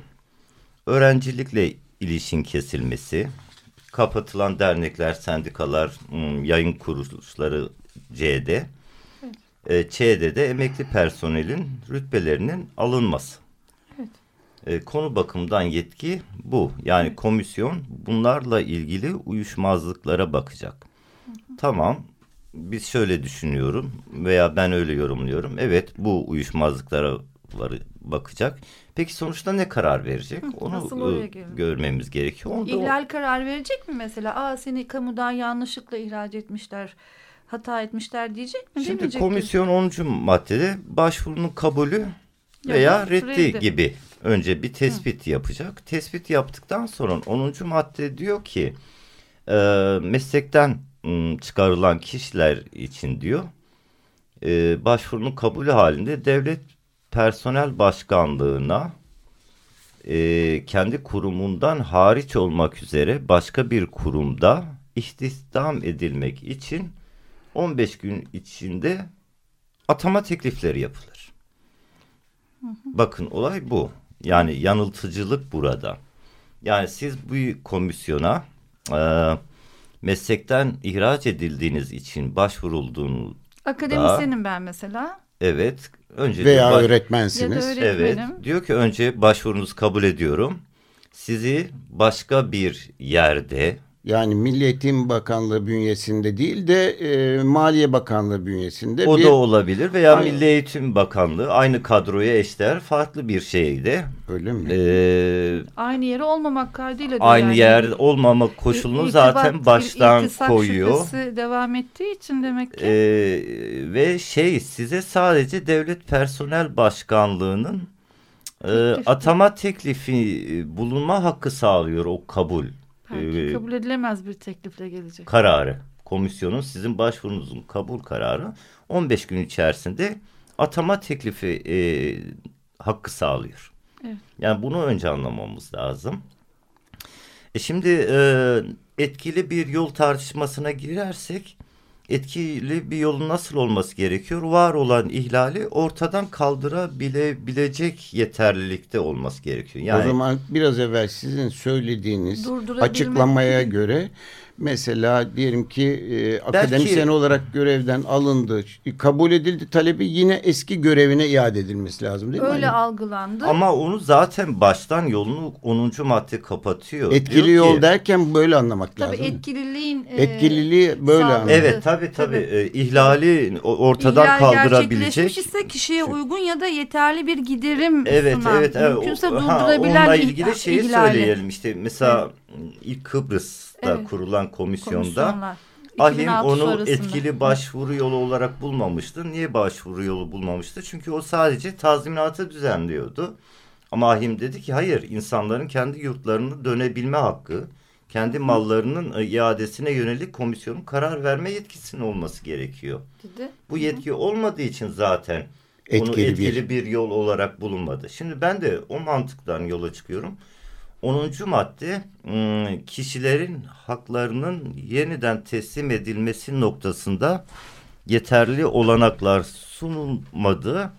öğrencilikle ilişkin kesilmesi, kapatılan dernekler, sendikalar, hmm, yayın kuruluşları C'de, e, Ç'de de emekli personelin rütbelerinin alınması. E, konu bakımından yetki bu. Yani komisyon bunlarla ilgili uyuşmazlıklara bakacak. Tamam biz şöyle düşünüyorum veya ben öyle yorumluyorum. Evet bu uyuşmazlıklara bakacak. Peki sonuçta ne karar verecek? Onu e, gelelim. görmemiz gerekiyor. Onu da o- İhlal karar verecek mi mesela? Aa seni kamudan yanlışlıkla ihraç etmişler, hata etmişler diyecek mi? Şimdi komisyon 10. maddede başvurunun kabulü Ya veya da reddi reddi. gibi önce bir tespit yapacak. Tespit yaptıktan sonra 10. madde diyor ki e, meslekten m, çıkarılan kişiler için diyor e, başvurunun kabulü halinde devlet personel başkanlığına e, kendi kurumundan hariç olmak üzere başka bir kurumda istihdam edilmek için 15 gün içinde atama teklifleri yapılır. Bakın olay bu. Yani yanıltıcılık burada. Yani siz bu komisyona e, meslekten ihraç edildiğiniz için başvurulduğunu Akademisyenim ben mesela. evet önce veya diyor, baş- öğretmensiniz. Ya da Evet. Diyor ki önce başvurunuzu kabul ediyorum. Sizi başka bir yerde Yani Milli Eğitim Bakanlığı bünyesinde değil de e, Maliye Bakanlığı bünyesinde o bir da olabilir veya Aynen. Milli Eğitim Bakanlığı aynı kadroya eşdeğer farklı bir şeyde öyle mi? e, Aynı yere olmamak kaydıyla aynı yani. yer olmama koşulunu İrtibat, zaten baştan koyuyor. devam ettiği için demek ki. E, ve şey size sadece devlet personel başkanlığının e, atama teklifi bulunma hakkı sağlıyor o kabul Belki e, kabul edilemez bir teklifle gelecek. kararı. Komisyonun sizin başvurunuzun kabul kararı 15 gün içerisinde atama teklifi e, hakkı sağlıyor. Evet. Yani bunu önce anlamamız lazım. E şimdi e, etkili bir yol tartışmasına girersek etkili bir yolun nasıl olması gerekiyor? Var olan ihlali ortadan kaldırabilecek yeterlilikte olması gerekiyor. Yani O zaman biraz evvel sizin söylediğiniz açıklamaya göre Mesela diyelim ki e, akademisyen olarak görevden alındı, kabul edildi talebi yine eski görevine iade edilmesi lazım değil mi? Öyle algılandı. Ama onu zaten baştan yolunu 10. madde kapatıyor. Etkili Diyor ki- yol derken böyle anlamak Tabii lazım. etkililiğin e, Etkililiği böyle anlamak. Evet tabii tabii. E, ihlali ortadan İhlal kaldırabilecek. gerçekleşmiş ise kişiye uygun ya da yeterli bir giderim Evet sunan, evet evet. mümkünse O- ha, durdurabilen onunla ilgili şeyi ihlali. söyleyelim. İşte mesela ilk Kıbrıs'ta Evet. kurulan komisyonda. Ahim 2006 onu sonrasında. etkili başvuru yolu olarak bulmamıştı. Niye başvuru yolu bulmamıştı? Çünkü o sadece tazminatı düzenliyordu. Ama Ahim dedi ki hayır insanların kendi yurtlarını dönebilme hakkı, kendi mallarının e, iadesine yönelik komisyonun karar verme yetkisinin olması gerekiyor. dedi. Bu yetki olmadığı için zaten onu Etkili etkili bir. yol olarak bulunmadı. Şimdi ben de o mantıktan yola çıkıyorum. 10. madde ım, kişilerin haklarının yeniden teslim edilmesi noktasında yeterli olanaklar sunulmadığı ıı,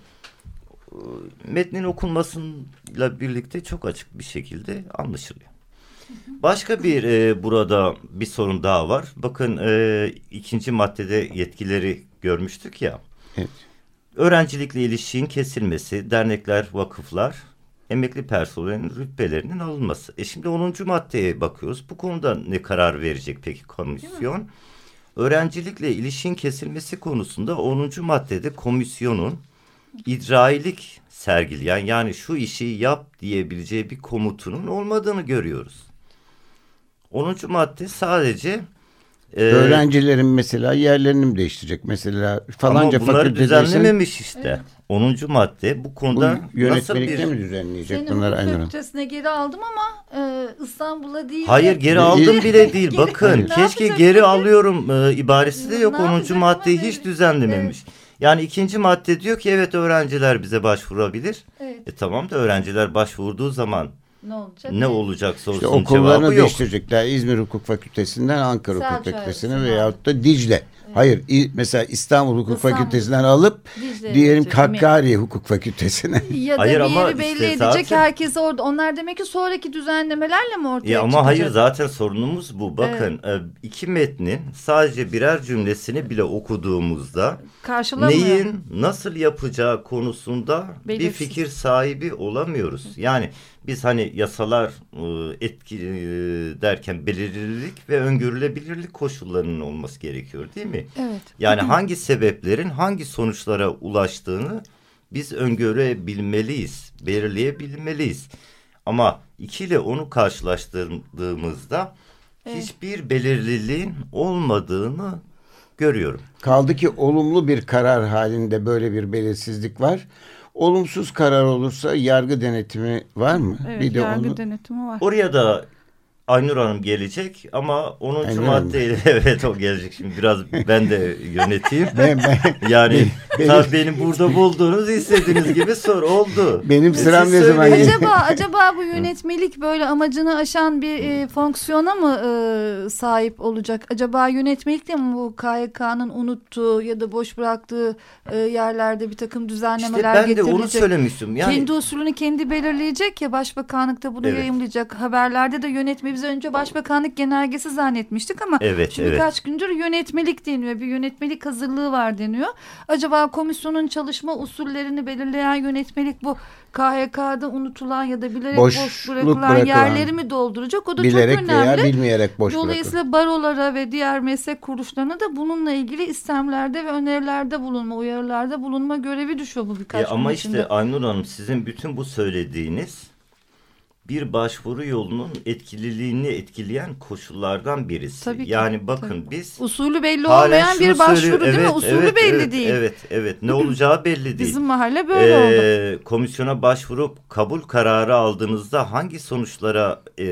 metnin okunmasıyla birlikte çok açık bir şekilde anlaşılıyor. Başka bir e, burada bir sorun daha var. Bakın e, ikinci maddede yetkileri görmüştük ya. Evet. Öğrencilikle ilişkin kesilmesi, dernekler, vakıflar, emekli personelin rütbelerinin alınması. E şimdi 10. maddeye bakıyoruz. Bu konuda ne karar verecek peki komisyon? Öğrencilikle ilişkin kesilmesi konusunda 10. maddede komisyonun idrailik sergileyen yani şu işi yap diyebileceği bir komutunun olmadığını görüyoruz. 10. madde sadece e, Öğrencilerin mesela yerlerini mi değiştirecek? Mesela falanca ama bunları düzenlememiş işte. 10. madde bu bu konuda nasıl yönetmelikte bir... mi düzenleyecek Senin bunlar Hanım? fakültesine geri aldım ama e, İstanbul'a değil. Hayır geri aldım bile değil. Bakın keşke geri peki? alıyorum e, ibaresi de yok. Ne 10. yapacak maddeyi hiç evet. düzenlememiş. Yani ikinci madde diyor ki evet öğrenciler bize başvurabilir. Evet, E tamam da öğrenciler başvurduğu zaman ne olacak? ne olacak sorusunun İşte okullarını cevabı yok. değiştirecekler. İzmir Hukuk Fakültesinden Ankara Hukuk Fakültesine veyahut da Dicle. Hayır mesela İstanbul Hukuk İstanbul. Fakültesinden alıp Dicle'ye diyelim. Hakkari Hukuk Fakültesine. *laughs* Ya da Hayır bir ama yeri işte belli edecek zaten- herkesi orada. Onlar demek ki sonraki düzenlemelerle mi ortaya Ya ama çıkacak? hayır zaten sorunumuz bu. Bakın e, iki metnin sadece birer cümlesini bile okuduğumuzda neyin nasıl yapacağı konusunda bir Belirsiz. fikir sahibi olamıyoruz. Yani biz hani yasalar e, etki e, derken belirlilik ve öngörülebilirlik koşullarının olması gerekiyor değil mi? Evet. Yani hangi sebeplerin hangi sonuçlara ulaştığını biz öngörebilmeliyiz, belirleyebilmeliyiz. Ama 2 ile 10'u karşılaştırdığımızda Evet. hiçbir belirliliğin olmadığını görüyorum. Kaldı ki olumlu bir karar halinde böyle bir belirsizlik var. Olumsuz karar olursa yargı denetimi var mı? Evet, bir de yargı onu denetimi var. Oraya da Aynur Hanım gelecek ama 10. Aynur maddeyle *laughs* evet o gelecek şimdi biraz ben de yöneteyim. *laughs* ben, ben, Yani Benim- tabii beni burada bulduğunuz istediğiniz gibi sor oldu. *laughs* Benim E, sıram ne zaman acaba acaba bu yönetmelik böyle amacını aşan bir e, fonksiyona mı e, sahip olacak? Acaba yönetmelik de mi bu KYK'nın unuttuğu ya da boş bıraktığı e, yerlerde bir takım İşte düzenlemeler ben de getirilecek? onu söylemiştim. Yani Kendi usulünü kendi belirleyecek ya başbakanlıkta bunu Evet. yayımlayacak. Haberlerde de yönetme biz önce başbakanlık genelgesi zannetmiştik ama Evet, şimdi evet. birkaç gündür yönetmelik deniyor. Bir yönetmelik hazırlığı var deniyor. Acaba komisyonun çalışma usullerini belirleyen yönetmelik bu KHK'da unutulan ya da bilerek boş, Boşluk bırakılan, bırakılan. yerleri mi dolduracak? O da bilerek çok veya önemli. bilmeyerek boş bırakın. Dolayısıyla barolara ve diğer meslek kuruluşlarına da bununla ilgili istemlerde ve önerilerde bulunma, uyarılarda bulunma görevi düşüyor bu birkaç E ama işte. Aynur Hanım sizin bütün bu söylediğiniz bir başvuru yolunun etkililiğini etkileyen koşullardan birisi. Tabii ki, yani bakın tabii. biz Usulü belli olmayan bir başvuru söylüyor- değil mi? Evet, Usulü evet, belli evet, değil. Evet, evet. Ne olacağı belli değil. Bizim mahalle böyle oldu. Ee, komisyona başvurup kabul kararı aldığınızda hangi sonuçlara e,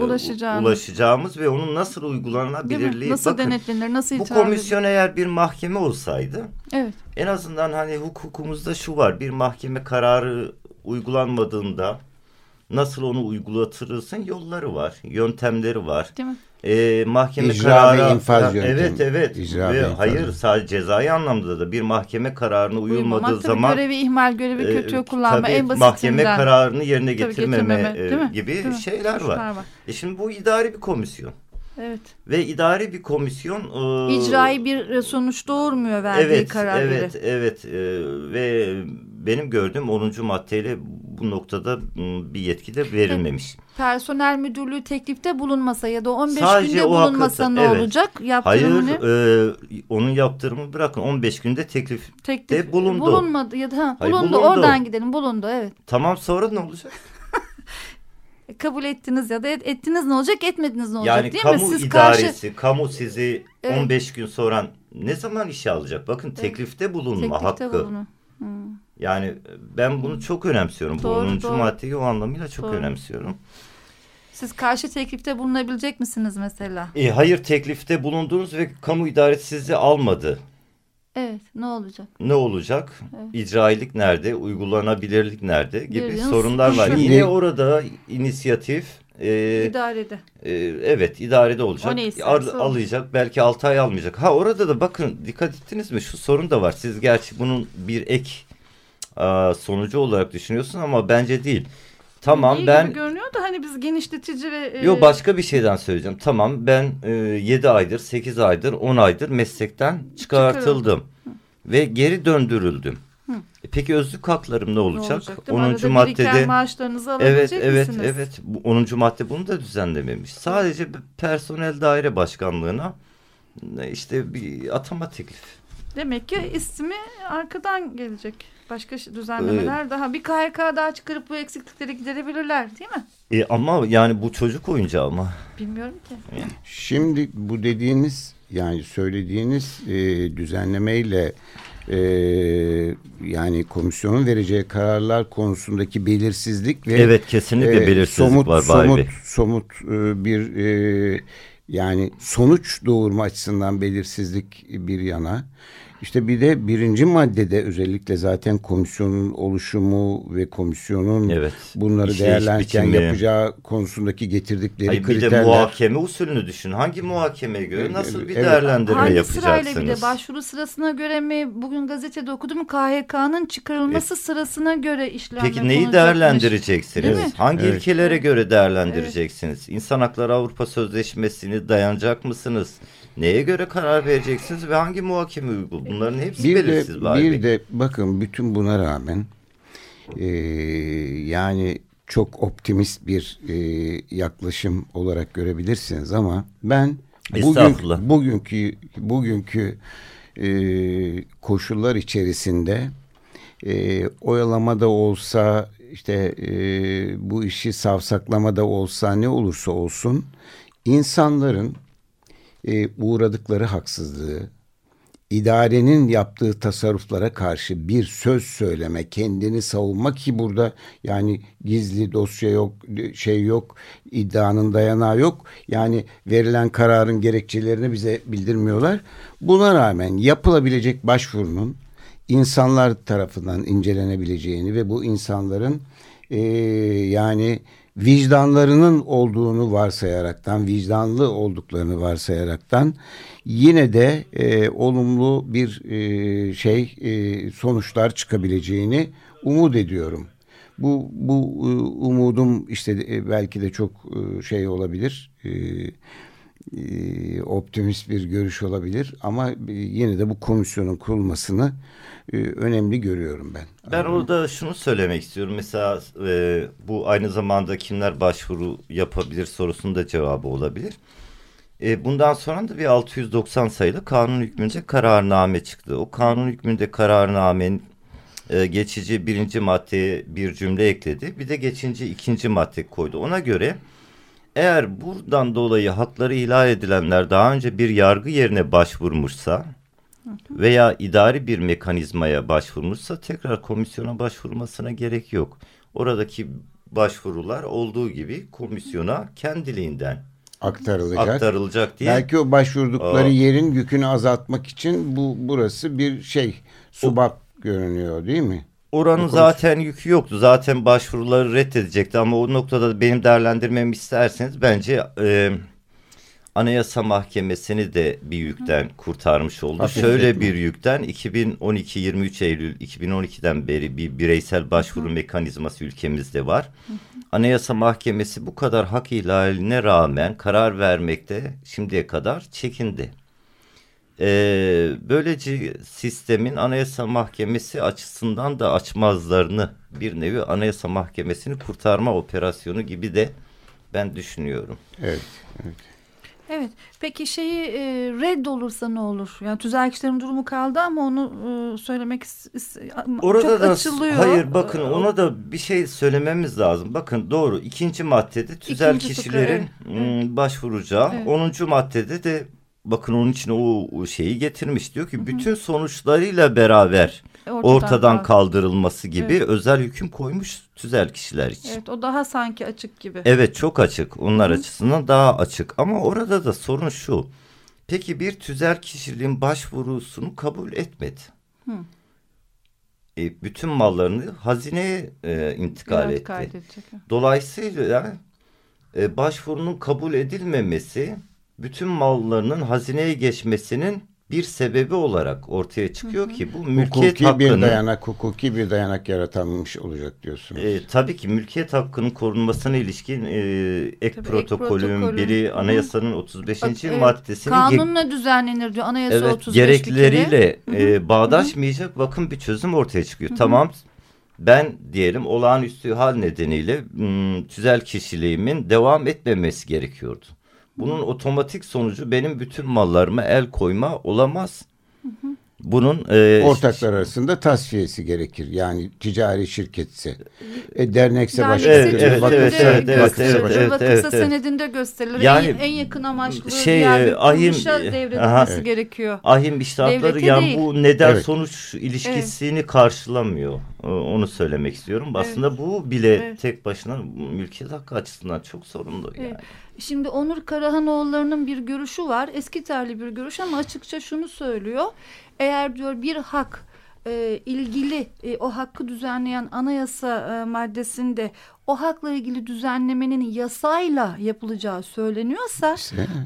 Ulaşacağını. ulaşacağımız ve onun nasıl mi? uygulanabilirliği Nasıl bakın denetlenir, nasıl bu itibar edilir? komisyon eğer bir mahkeme olsaydı Evet. en azından hani hukukumuzda şu var bir mahkeme kararı uygulanmadığında nasıl onu uygulatırırsın yolları var yöntemleri var. Değil mi? Ee, mahkeme İcra kararı ve infaz yöntemi. evet evet İcra ve ve infaz hayır sadece cezai anlamda da bir mahkeme kararına uyulmadığı Uyumamak tabii zaman görevi ihmal, görevi e, kötüye kullanma tabii en basitinden. mahkeme kararını yerine getirmeme, getirmeme, e, gibi Değil mi? şeyler var. var. E şimdi bu idari bir komisyon. Evet. Ve idari bir komisyon e, İcrai bir e, sonuç doğurmuyor verdiği evet, kararları. Evet, evet. e, ve benim gördüğüm 10. maddeyle bu noktada m, bir yetki de verilmemiş. Personel müdürlüğü teklifte bulunmasa ya da 15 Sadece günde bulunmasa hakikaten, ne evet. olacak? Hayır, Yaptırımını e, onun yaptırımı bırakın 15 günde teklif. teklif de bulundu. bulunmadı ya da ha, Hayır, bulundu. bulundu. oradan gidelim bulundu evet. Tamam sonra ne olacak? *laughs* E, Kabul ettiniz ya da et- ettiniz ne olacak etmediniz ne olacak Yani değil kamu mi? Siz idaresi, karşı kamu sizi Evet. 15 gün sonra ne zaman işe alacak? Bakın teklifte bulunma teklifte hakkı. bulunun. Yani ben bunu çok önemsiyorum. Doğru, Bu 10. doğru. maddeyi o anlamıyla çok Doğru. önemsiyorum. Siz karşı teklifte bulunabilecek misiniz mesela? E, hayır teklifte bulundunuz ve kamu idaresi sizi almadı. Evet ne olacak? Ne olacak? İcrailik nerede? Uygulanabilirlik nerede? Gibi Bildiğiniz sorunlar var. suçu. Yine orada inisiyatif e, İdarede. e, evet idarede olacak. Al- alacak. Belki 6 ay almayacak. Ha orada da bakın dikkat ettiniz mi? Şu sorun da var. Siz gerçi bunun bir ek aa, sonucu olarak düşünüyorsunuz ama bence değil. Tamam İyi ben görünüyor da hani biz genişletici ve... e, Yok başka bir şeyden söyleyeceğim. Tamam ben e, 7 aydır, 8 aydır, 10 aydır meslekten çıkartıldım. Ve geri döndürüldüm. E, peki özlük haklarım ne ne olacak? değil mi? 10. Arada maddede maaşlarınızı Evet alabilecek evet misiniz? evet bu 10. madde bunu da düzenlememiş. Sadece personel daire başkanlığına e, işte bir atama teklifi. Demek ki ismi arkadan gelecek. Başka Ee, düzenlemeler daha bir KHK daha çıkarıp bu eksiklikleri giderebilirler değil mi? E, ama yani bu çocuk oyuncağı ama. Bilmiyorum ki. Şimdi bu dediğiniz yani söylediğiniz e, düzenlemeyle e, yani komisyonun vereceği kararlar konusundaki belirsizlik ve Evet kesinlikle e, belirsizlik somut, var Bahri somut, Bey. somut e, bir e, yani sonuç doğurma açısından belirsizlik bir yana. İşte bir de birinci maddede özellikle zaten komisyonun oluşumu ve komisyonun Evet. bunları İşleyiş değerlendirirken biçimi. yapacağı konusundaki getirdikleri Hayır, bir de kriterler. muhakeme usulünü düşün. Hangi muhakemeye göre nasıl bir Evet. değerlendirme Hangi yapacaksınız? sırayla bir de başvuru sırasına göre mi bugün gazetede okudum KHK'nın çıkarılması sırasına göre işlemler Peki neyi değerlendireceksiniz? Değil mi? Hangi Evet. ilkelere göre değerlendireceksiniz? İnsan Hakları Avrupa Sözleşmesi'ni dayanacak mısınız? Neye göre karar vereceksiniz ve hangi muhakeme uygul? Bunların hepsi Bir de, belirsiz Bey. bir de bakın bütün buna rağmen e, yani çok optimist bir e, yaklaşım olarak görebilirsiniz ama ben bugün, bugünkü bugünkü e, koşullar içerisinde e, oyalama da olsa işte e, bu işi savsaklama da olsa ne olursa olsun insanların e, uğradıkları haksızlığı, idarenin yaptığı tasarruflara karşı bir söz söyleme, kendini savunma ki burada yani gizli dosya yok, şey yok, iddianın dayanağı yok. Yani verilen kararın gerekçelerini bize bildirmiyorlar. Buna rağmen yapılabilecek başvurunun insanlar tarafından incelenebileceğini ve bu insanların e, yani vicdanlarının olduğunu varsayaraktan, vicdanlı olduklarını varsayaraktan yine de e, olumlu bir e, şey e, sonuçlar çıkabileceğini umut ediyorum. Bu bu e, umudum işte e, belki de çok e, şey olabilir. E, e, optimist bir görüş olabilir ama e, yine de bu komisyonun kurulmasını e, önemli görüyorum ben. Ben orada şunu söylemek istiyorum. Mesela e, bu aynı zamanda kimler başvuru yapabilir sorusunun da cevabı olabilir. Bundan sonra da bir 690 sayılı kanun hükmünde kararname çıktı. O kanun hükmünde kararnamenin geçici birinci maddeye bir cümle ekledi. Bir de geçici ikinci madde koydu. Ona göre eğer buradan dolayı hakları ihlal edilenler daha önce bir yargı yerine başvurmuşsa veya idari bir mekanizmaya başvurmuşsa tekrar komisyona başvurmasına gerek yok. Oradaki başvurular olduğu gibi komisyona kendiliğinden aktarılacak. aktarılacak diye. Belki o başvurdukları Aa. yerin yükünü azaltmak için bu burası bir şey subak görünüyor değil mi? Oranın zaten yükü yoktu. Zaten başvuruları reddedecekti ama o noktada benim değerlendirmemi isterseniz bence e, Anayasa Mahkemesi'ni de bir yükten kurtarmış oldu. Hafifletme. Şöyle bir yükten 2012 23 Eylül 2012'den beri bir bireysel başvuru mekanizması ülkemizde var. Anayasa Mahkemesi bu kadar hak ihlaline rağmen karar vermekte şimdiye kadar çekindi. Ee, böylece sistemin Anayasa Mahkemesi açısından da açmazlarını bir nevi Anayasa Mahkemesi'ni kurtarma operasyonu gibi de ben düşünüyorum. Evet. Evet. Peki şeyi e, red olursa ne olur? Yani tüzelkişlerin durumu kaldı ama onu e, söylemek is- is- Orada çok da açılıyor. hayır bakın E, ona da bir şey söylememiz lazım. Bakın doğru ikinci maddede tüzel İkinci fıkra, kişilerin evet, ım, başvuracağı. Evet. Onuncu maddede de bakın onun için o, şeyi getirmiş. Diyor ki bütün sonuçlarıyla beraber ortadan, kalk- kaldırılması gibi Evet. özel hüküm koymuş tüzel kişiler için. Evet. Evet o daha sanki açık gibi. çok açık. Onlar açısından daha açık. Ama orada da sorun şu. Peki bir tüzel kişiliğin başvurusunu kabul etmedi. Hı. E, bütün mallarını hazineye e, intikal Evet, etti. kaydedecek. Dolayısıyla e, başvurunun kabul edilmemesi bütün mallarının hazineye geçmesinin bir sebebi olarak ortaya çıkıyor ki bu mülkiyet Hukuki bir hakkını dayanak, hukuki bir dayanak yaratılmış olacak diyorsunuz. e, tabii ki mülkiyet hakkının korunmasına ilişkin e, ek Tabii, ek protokolün biri Hı hı. anayasanın 35. Bak, maddesinin ge- Kanunla düzenlenir diyor. Anayasa evet, 35 bir kere. gerekleriyle e, bağdaşmayacak bakın bir çözüm ortaya çıkıyor. Tamam ben diyelim olağanüstü hal nedeniyle m, tüzel kişiliğimin devam etmemesi gerekiyordu. Bunun otomatik sonucu benim bütün mallarıma el koyma olamaz. Bunun e, Ortaklar arasında tasfiyesi gerekir. Yani ticari şirketse, e, dernekse Yani başka Evet, bir evet, vakıfsa- evet, evet, evet, vakıfsa evet, evet. Vakıfsa senedinde gösterilir. Yani, en, en yakın amaçlı şey, diğer bir e, ahim- e, devredilmesi aha. Evet. gerekiyor. ahim iştahatları yani değil. bu neden Evet. sonuç ilişkisini karşılamıyor. E, Onu söylemek istiyorum. Aslında bu bile Evet. tek başına mülkiyet hakkı açısından çok sorunlu yani. Evet. Şimdi Onur Karahanoğulları'nın bir görüşü var. Eski tarihli bir görüş ama açıkça şunu söylüyor. Eğer diyor bir hak e, ilgili e, o hakkı düzenleyen anayasa e, maddesinde o hakla ilgili düzenlemenin yasayla yapılacağı söyleniyorsa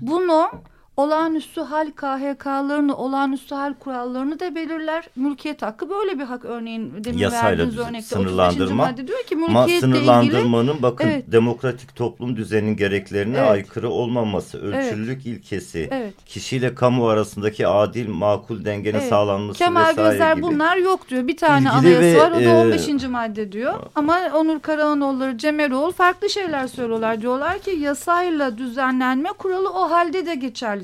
bunu olağanüstü hal KHK'larını, olağanüstü hal kurallarını da belirler. Mülkiyet hakkı böyle bir hak örneğin demin Yasayla verdiğiniz örnekte 35. sınırlandırma. madde diyor ki Ama mülkiyetle ilgili sınırlandırmanın bakın Evet. demokratik toplum düzeninin gereklerine Evet. aykırı olmaması, ölçülülük ilkesi, Evet. kişiyle kamu arasındaki adil makul dengenin Evet. sağlanması Kemal vesaire Gözer gibi. bunlar yok diyor. Bir tane İlgili anayasa ve, var o da e, 15. madde diyor. Ama Onur Karahanoğulları, Cem Eroğlu farklı şeyler söylüyorlar. Diyorlar ki yasayla düzenlenme kuralı o halde de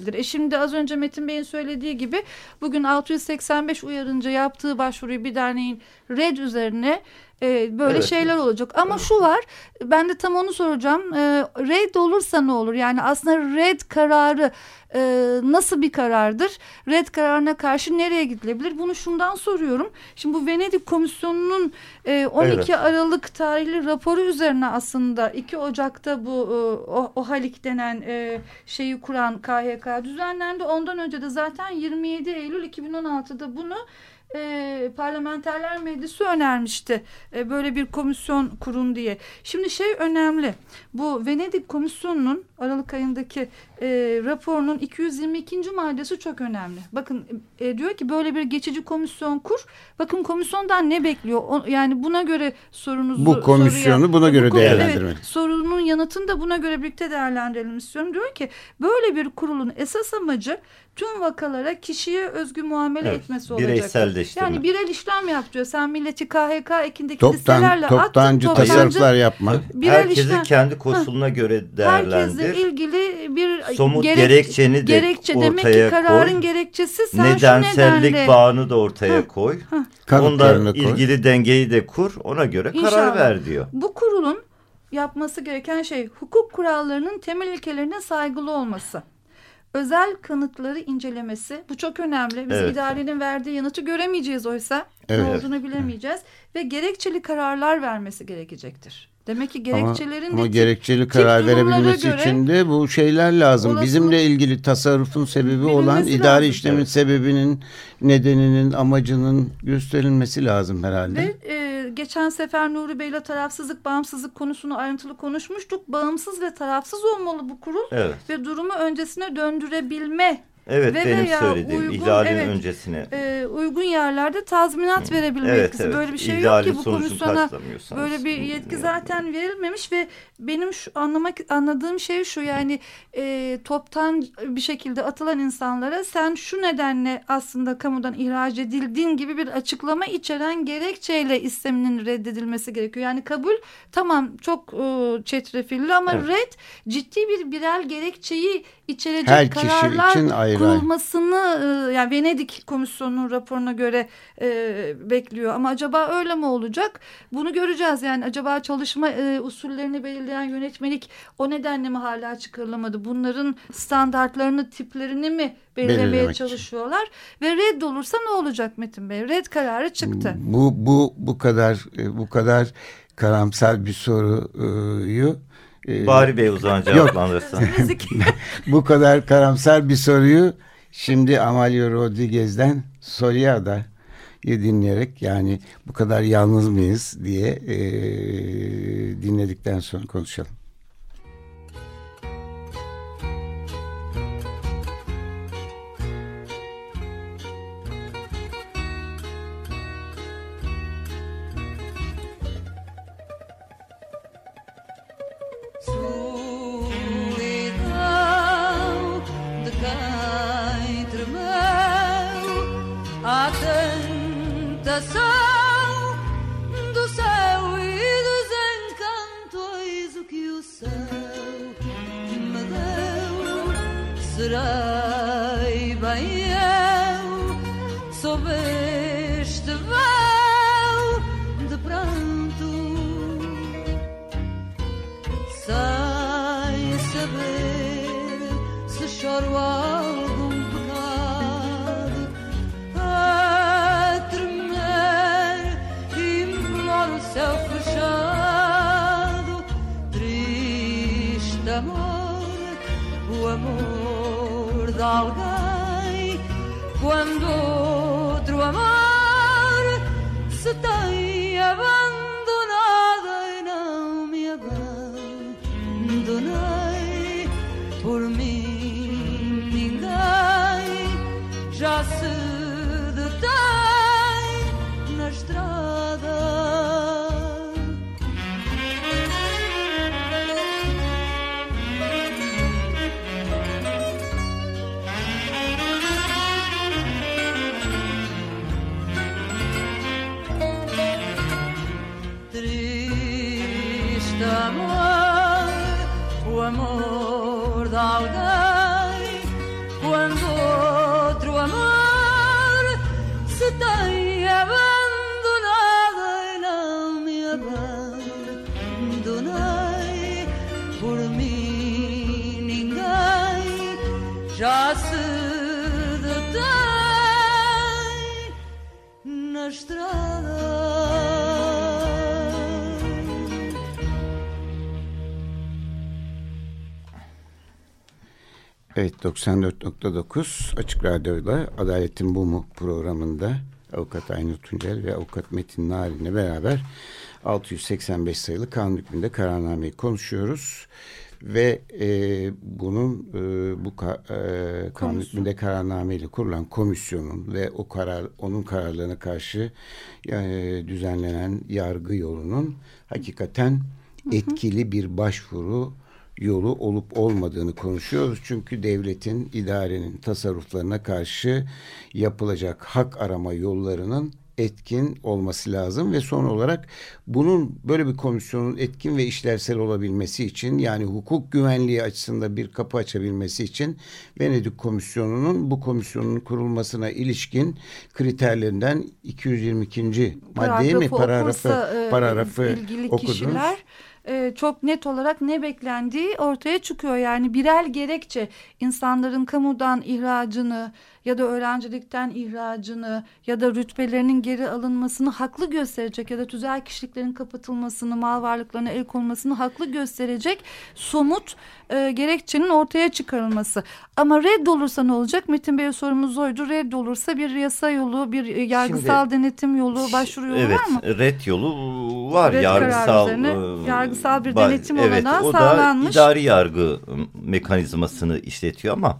geçerlidir. E şimdi az önce Metin Bey'in söylediği gibi bugün 685 uyarınca yaptığı başvuruyu bir derneğin red üzerine e, böyle Evet. şeyler olacak. Ama şu var ben de tam onu soracağım. E, red olursa ne olur? Yani aslında red kararı e, nasıl bir karardır? Red kararına karşı nereye gidilebilir? Bunu şundan soruyorum. Şimdi bu Venedik Komisyonu'nun e, 12 Evet. Aralık tarihli raporu üzerine aslında 2 Ocak'ta bu e, o, OHALİK denen e, şeyi kuran KHK düzenlendi. Ondan önce de zaten 27 Eylül 2016'da bunu e, Parlamenterler Meclisi önermişti. E, böyle bir komisyon kurun diye. Şimdi şey önemli. Bu Venedik Komisyonu'nun Aralık ayındaki e, raporunun 222. maddesi çok önemli. Bakın e, diyor ki böyle bir geçici komisyon kur. Bakın komisyondan ne bekliyor? O, yani buna göre sorunuzu Bu komisyonu soruya- buna göre Bu değerlendirmek. Evet, sorunun yanıtını da buna göre birlikte değerlendirelim istiyorum. Diyor ki böyle bir kurulun esas amacı tüm vakalara kişiye özgü muamele Evet, etmesi olacak. bireyselleştirme. Yani birel işlem yap diyor. Sen milleti KHK ekindeki Toptan, listelerle toptancı attın. tasarruflar yapma. birel Herkesi işlem. kendi koşuluna göre Herkesle değerlendir. ilgili bir Somut gerek- gerekçeni de gerekçe demek ki ortaya kararın koy. gerekçesi sen Nedensellik şu nedenle bağını da ortaya Hı, koy. Kanıtlarını Onunla koy. ilgili dengeyi de kur. Ona göre karar İnşallah. ver diyor. Bu kurulun yapması gereken şey hukuk kurallarının temel ilkelerine saygılı olması. Özel kanıtları incelemesi. Bu çok önemli. Biz Evet. idarenin verdiği yanıtı göremeyeceğiz oysa. Evet. Ne olduğunu bilemeyeceğiz. Ve gerekçeli kararlar vermesi gerekecektir. Demek ki Ama, gerekçelerin ama de gerekçeli tip karar verebilmesi için de bu şeyler lazım. olasılık- Bizimle ilgili tasarrufun sebebi olan idari lazım. işlemin sebebinin, nedeninin, amacının gösterilmesi lazım herhalde. Ve e, geçen sefer Nuri Bey'le tarafsızlık, bağımsızlık konusunu ayrıntılı konuşmuştuk. Bağımsız ve tarafsız olmalı bu kurul Evet. ve durumu öncesine döndürebilme Evet Ve benim söylediğim uygun, ihlalin evet. öncesine. e, uygun yerlerde tazminat verebilme Evet, yetkisi. evet. Böyle bir şey İdeali yok ki bu komisyona böyle bir yetki zaten verilmemiş ve benim şu anlamak anladığım şey şu yani e, toptan bir şekilde atılan insanlara sen şu nedenle aslında kamudan ihraç edildiğin gibi bir açıklama içeren gerekçeyle isteminin reddedilmesi gerekiyor. Yani kabul tamam çok e, çetrefilli ama Evet. red ciddi bir birer gerekçeyi içerecek Her kararlar için ayrı kurulmasını e, yani Venedik Komisyonu'nun raporuna göre e, bekliyor. Ama acaba öyle mi olacak? Bunu göreceğiz. Yani acaba çalışma e, usullerini belirleyen yönetmelik o nedenle mi hala çıkarılamadı? Bunların standartlarını, tiplerini mi belirlemeye Belirlemek için. çalışıyorlar? Ve red olursa ne olacak Metin Bey? Red kararı çıktı. Bu bu bu kadar e, bu kadar karamsar bir soruyu e, Bahri Bey o zaman cevaplandırsa. *laughs* Müzik. *laughs* bu kadar karamsar bir soruyu şimdi Amalio Rodriguez'den Solia'da dinleyerek yani bu kadar yalnız mıyız diye e, dinledikten sonra konuşalım. 94.9 Açık Radyo'da Adaletin Bu Mu programında Avukat Aynur Tuncel ve Avukat Metin Narin'le beraber 685 sayılı kanun hükmünde kararnameyi konuşuyoruz. Ve e, bunun e, bu ka, e, kanun hükmünde kararnameyle kurulan komisyonun ve o karar onun kararlarına karşı e, düzenlenen yargı yolunun hakikaten etkili bir başvuru yolu olup olmadığını konuşuyoruz. Çünkü devletin, idarenin tasarruflarına karşı yapılacak hak arama yollarının etkin olması lazım ve son olarak bunun böyle bir komisyonun etkin ve işlevsel olabilmesi için yani hukuk güvenliği açısında bir kapı açabilmesi için Venedik Komisyonu'nun bu komisyonun kurulmasına ilişkin kriterlerinden 222. maddeyi mi paragrafı okursa, e, paragrafı ilgili okudunuz. kişiler e, çok net olarak ne beklendiği ortaya çıkıyor. Yani birer gerekçe insanların kamudan ihracını ya da öğrencilikten ihracını ya da rütbelerinin geri alınmasını haklı gösterecek ya da tüzel kişiliklerin kapatılmasını, mal varlıklarına el konmasını haklı gösterecek somut e, gerekçenin ortaya çıkarılması. Ama red olursa ne olacak? Metin Bey sorumuz oydu. Red olursa bir yasa yolu, bir e, yargısal denetim yolu, başvuru yolu evet, var mı? red yolu var. Red yargısal e, yargısal bir denetim evet, olanağı o sağlanmış. da idari yargı mekanizmasını işletiyor ama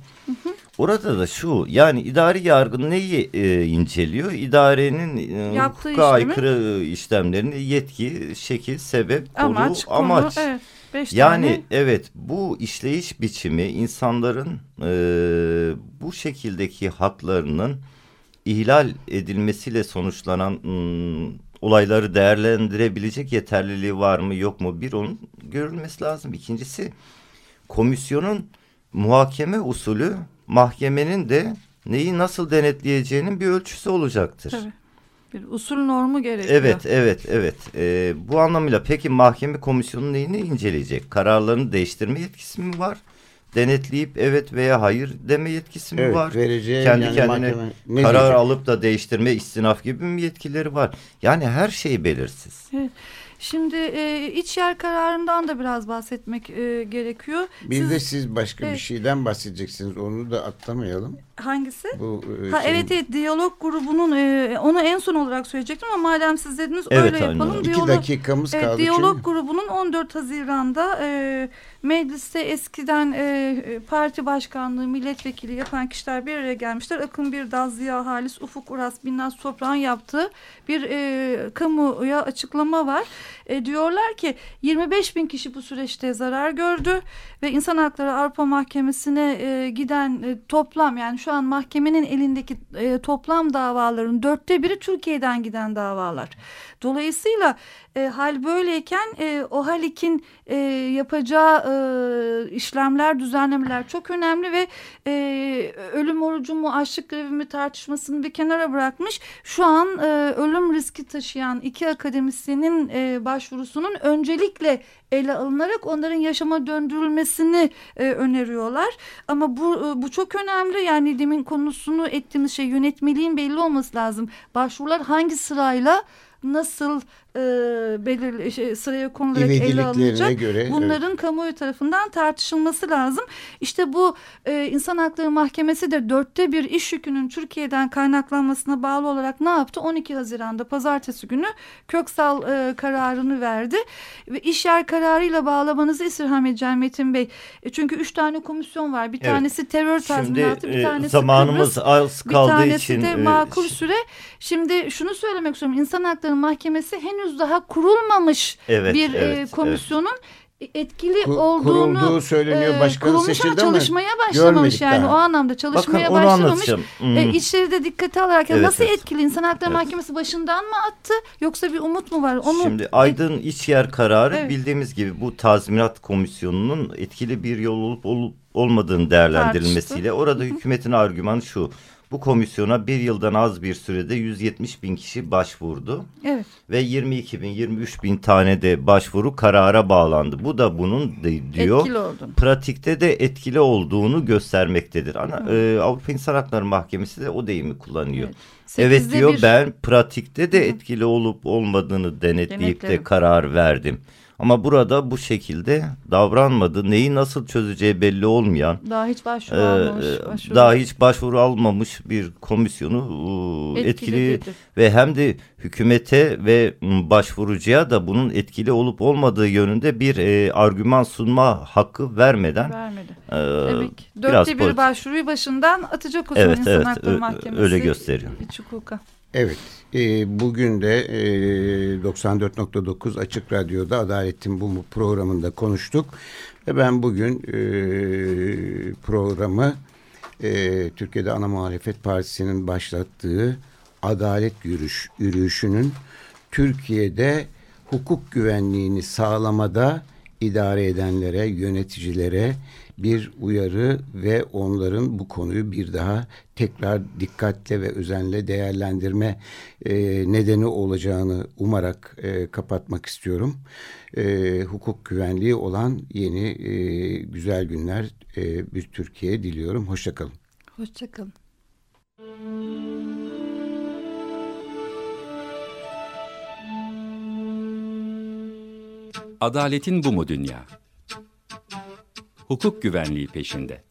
Orada da şu yani idari yargı neyi e, inceliyor? İdarenin e, Yaptığı hukuka işlemi. aykırı işlemlerini yetki, şekil, sebep, konu, Amaç, konu, amaç. evet. Beş Yani tane. evet bu işleyiş biçimi insanların e, bu şekildeki haklarının ihlal edilmesiyle sonuçlanan mm, olayları değerlendirebilecek yeterliliği var mı yok mu bir onun görülmesi lazım. İkincisi komisyonun muhakeme usulü mahkemenin de neyi nasıl denetleyeceğinin bir ölçüsü olacaktır. Tabii. Bir usul normu gerekiyor. Evet, evet, evet. Ee, bu anlamıyla peki mahkeme komisyonu neyini inceleyecek? Kararlarını değiştirme yetkisi mi var? Denetleyip evet veya hayır deme yetkisi mi Evet, var? vereceği Kendi yani kendine mahkeme ne karar diyecek? alıp da değiştirme istinaf gibi mi yetkileri var? Yani her şey belirsiz. Şimdi e, iç yer kararından da biraz bahsetmek e, gerekiyor. Bir Siz- de siz başka bir Evet. şeyden bahsedeceksiniz. Onu da atlamayalım. Hangisi? Bu e, Ha şeyin- evet evet diyalog grubunun e, onu en son olarak söyleyecektim ama madem siz dediniz Evet, öyle aynen yapalım. İki Diyalog- dakikamız Evet, kaldı diyalog çünkü. grubunun 14 Haziran'da e, mecliste eskiden e, parti başkanlığı, milletvekili yapan kişiler bir araya gelmişler. Akın Birdal, Ziya Halis, Ufuk Uras, Binnaz Toprağ'ın yaptığı bir e, kamuya açıklama var. E, diyorlar ki 25 bin kişi bu süreçte zarar gördü ve İnsan Hakları Avrupa Mahkemesi'ne e, giden e, toplam yani şu an mahkemenin elindeki e, toplam davaların dörtte biri Türkiye'den giden davalar. Dolayısıyla e, hal böyleyken e, OHALİK'in e, yapacağı e, işlemler, düzenlemeler çok önemli ve e, ölüm orucu mu, açlık grevi mi tartışmasını bir kenara bırakmış. Şu an e, ölüm riski taşıyan iki akademisyenin e, başvurusunun öncelikle ele alınarak onların yaşama döndürülmesini e, öneriyorlar. Ama bu e, bu çok önemli. Yani demin konusunu ettiğimiz şey yönetmeliğin belli olması lazım. Başvurular hangi sırayla nasıl e, belirli şey, sıraya konularak ele alınacak? göre, Bunların kamuoyu tarafından tartışılması lazım. İşte bu e, İnsan Hakları Mahkemesi de dörtte bir iş yükünün Türkiye'den kaynaklanmasına bağlı olarak ne yaptı? 12 Haziran'da pazartesi günü Köksal e, kararını verdi. Ve iş yer kararıyla bağlamanızı istirham edeceğim Metin Bey. E, çünkü üç tane komisyon var. Bir Evet. tanesi terör Şimdi tazminatı, bir e, tanesi zamanımız Kıbrıs, az bir kaldığı tanesi için de e, makul ş- süre. Şimdi şunu söylemek istiyorum. İnsan Hakları Mahkemesi henüz daha kurulmamış Evet, bir evet, e, evet. komisyonun etkili Ku- olduğunu kurulduğu söyleniyor. e, Başkanı kurulmuş ama seçildi ama çalışmaya başlamamış görmedik yani daha. o anlamda çalışmaya Bakın başlamamış. anlatacağım. Hmm. E, içleri de dikkate alarak Evet, nasıl evet. etkili İnsan Hakları Evet. Mahkemesi başından mı attı yoksa bir umut mu var? Onu Şimdi Aydın İç Yer kararı Evet. bildiğimiz gibi bu tazminat komisyonunun etkili bir yol olup olup olmadığını değerlendirilmesiyle orada hükümetin argümanı şu. Bu komisyona bir yıldan az bir sürede 170 bin kişi başvurdu evet. ve 22 bin 23 bin tane de başvuru karara bağlandı. Bu da bunun de- diyor Etkili olduğunu. pratikte de etkili olduğunu göstermektedir. Ana, e, Avrupa İnsan Hakları Mahkemesi de o deyimi kullanıyor. Evet. Evet diyor bir- ben pratikte de etkili olup olmadığını denetleyip de Denetlerim. karar verdim. Ama burada bu şekilde davranmadı. Neyi nasıl çözeceği belli olmayan, Daha hiç başvuru e, almamış. e, başvuru. daha hiç başvuru almamış bir komisyonu e, Etkili ve hem de hükümete ve başvurucuya da bunun etkili olup olmadığı yönünde bir e, argüman sunma hakkı vermeden vermedi. e, Demek dörtte bir politik. başvuruyu başından atacak o zaman Evet, İnsan evet, Hakları Mahkemesi. öyle gösteriyor. İç hukuka. Evet. E, bugün de e, 94.9 Açık Radyo'da Adaletin Bu programında konuştuk. Ve ben bugün e, programı e, Türkiye'de Ana Muhalefet Partisi'nin başlattığı adalet yürüyüş, yürüyüşünün Türkiye'de hukuk güvenliğini sağlamada idare edenlere, yöneticilere bir uyarı ve onların bu konuyu bir daha tekrar dikkatle ve özenle değerlendirme e, nedeni olacağını umarak e, kapatmak istiyorum. E, hukuk güvenliği olan yeni e, güzel günler e, bir Türkiye diliyorum. Hoşçakalın. Hoşçakalın. Adaletin bu mu dünya? Hukuk güvenliği peşinde.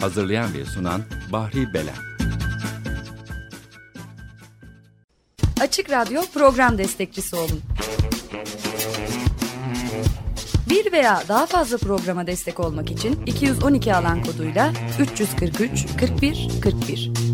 Hazırlayan ve sunan Bahri Belen. Açık Radyo program destekçisi olun. Bir veya daha fazla programa destek olmak için 212 alan koduyla 343 41 41.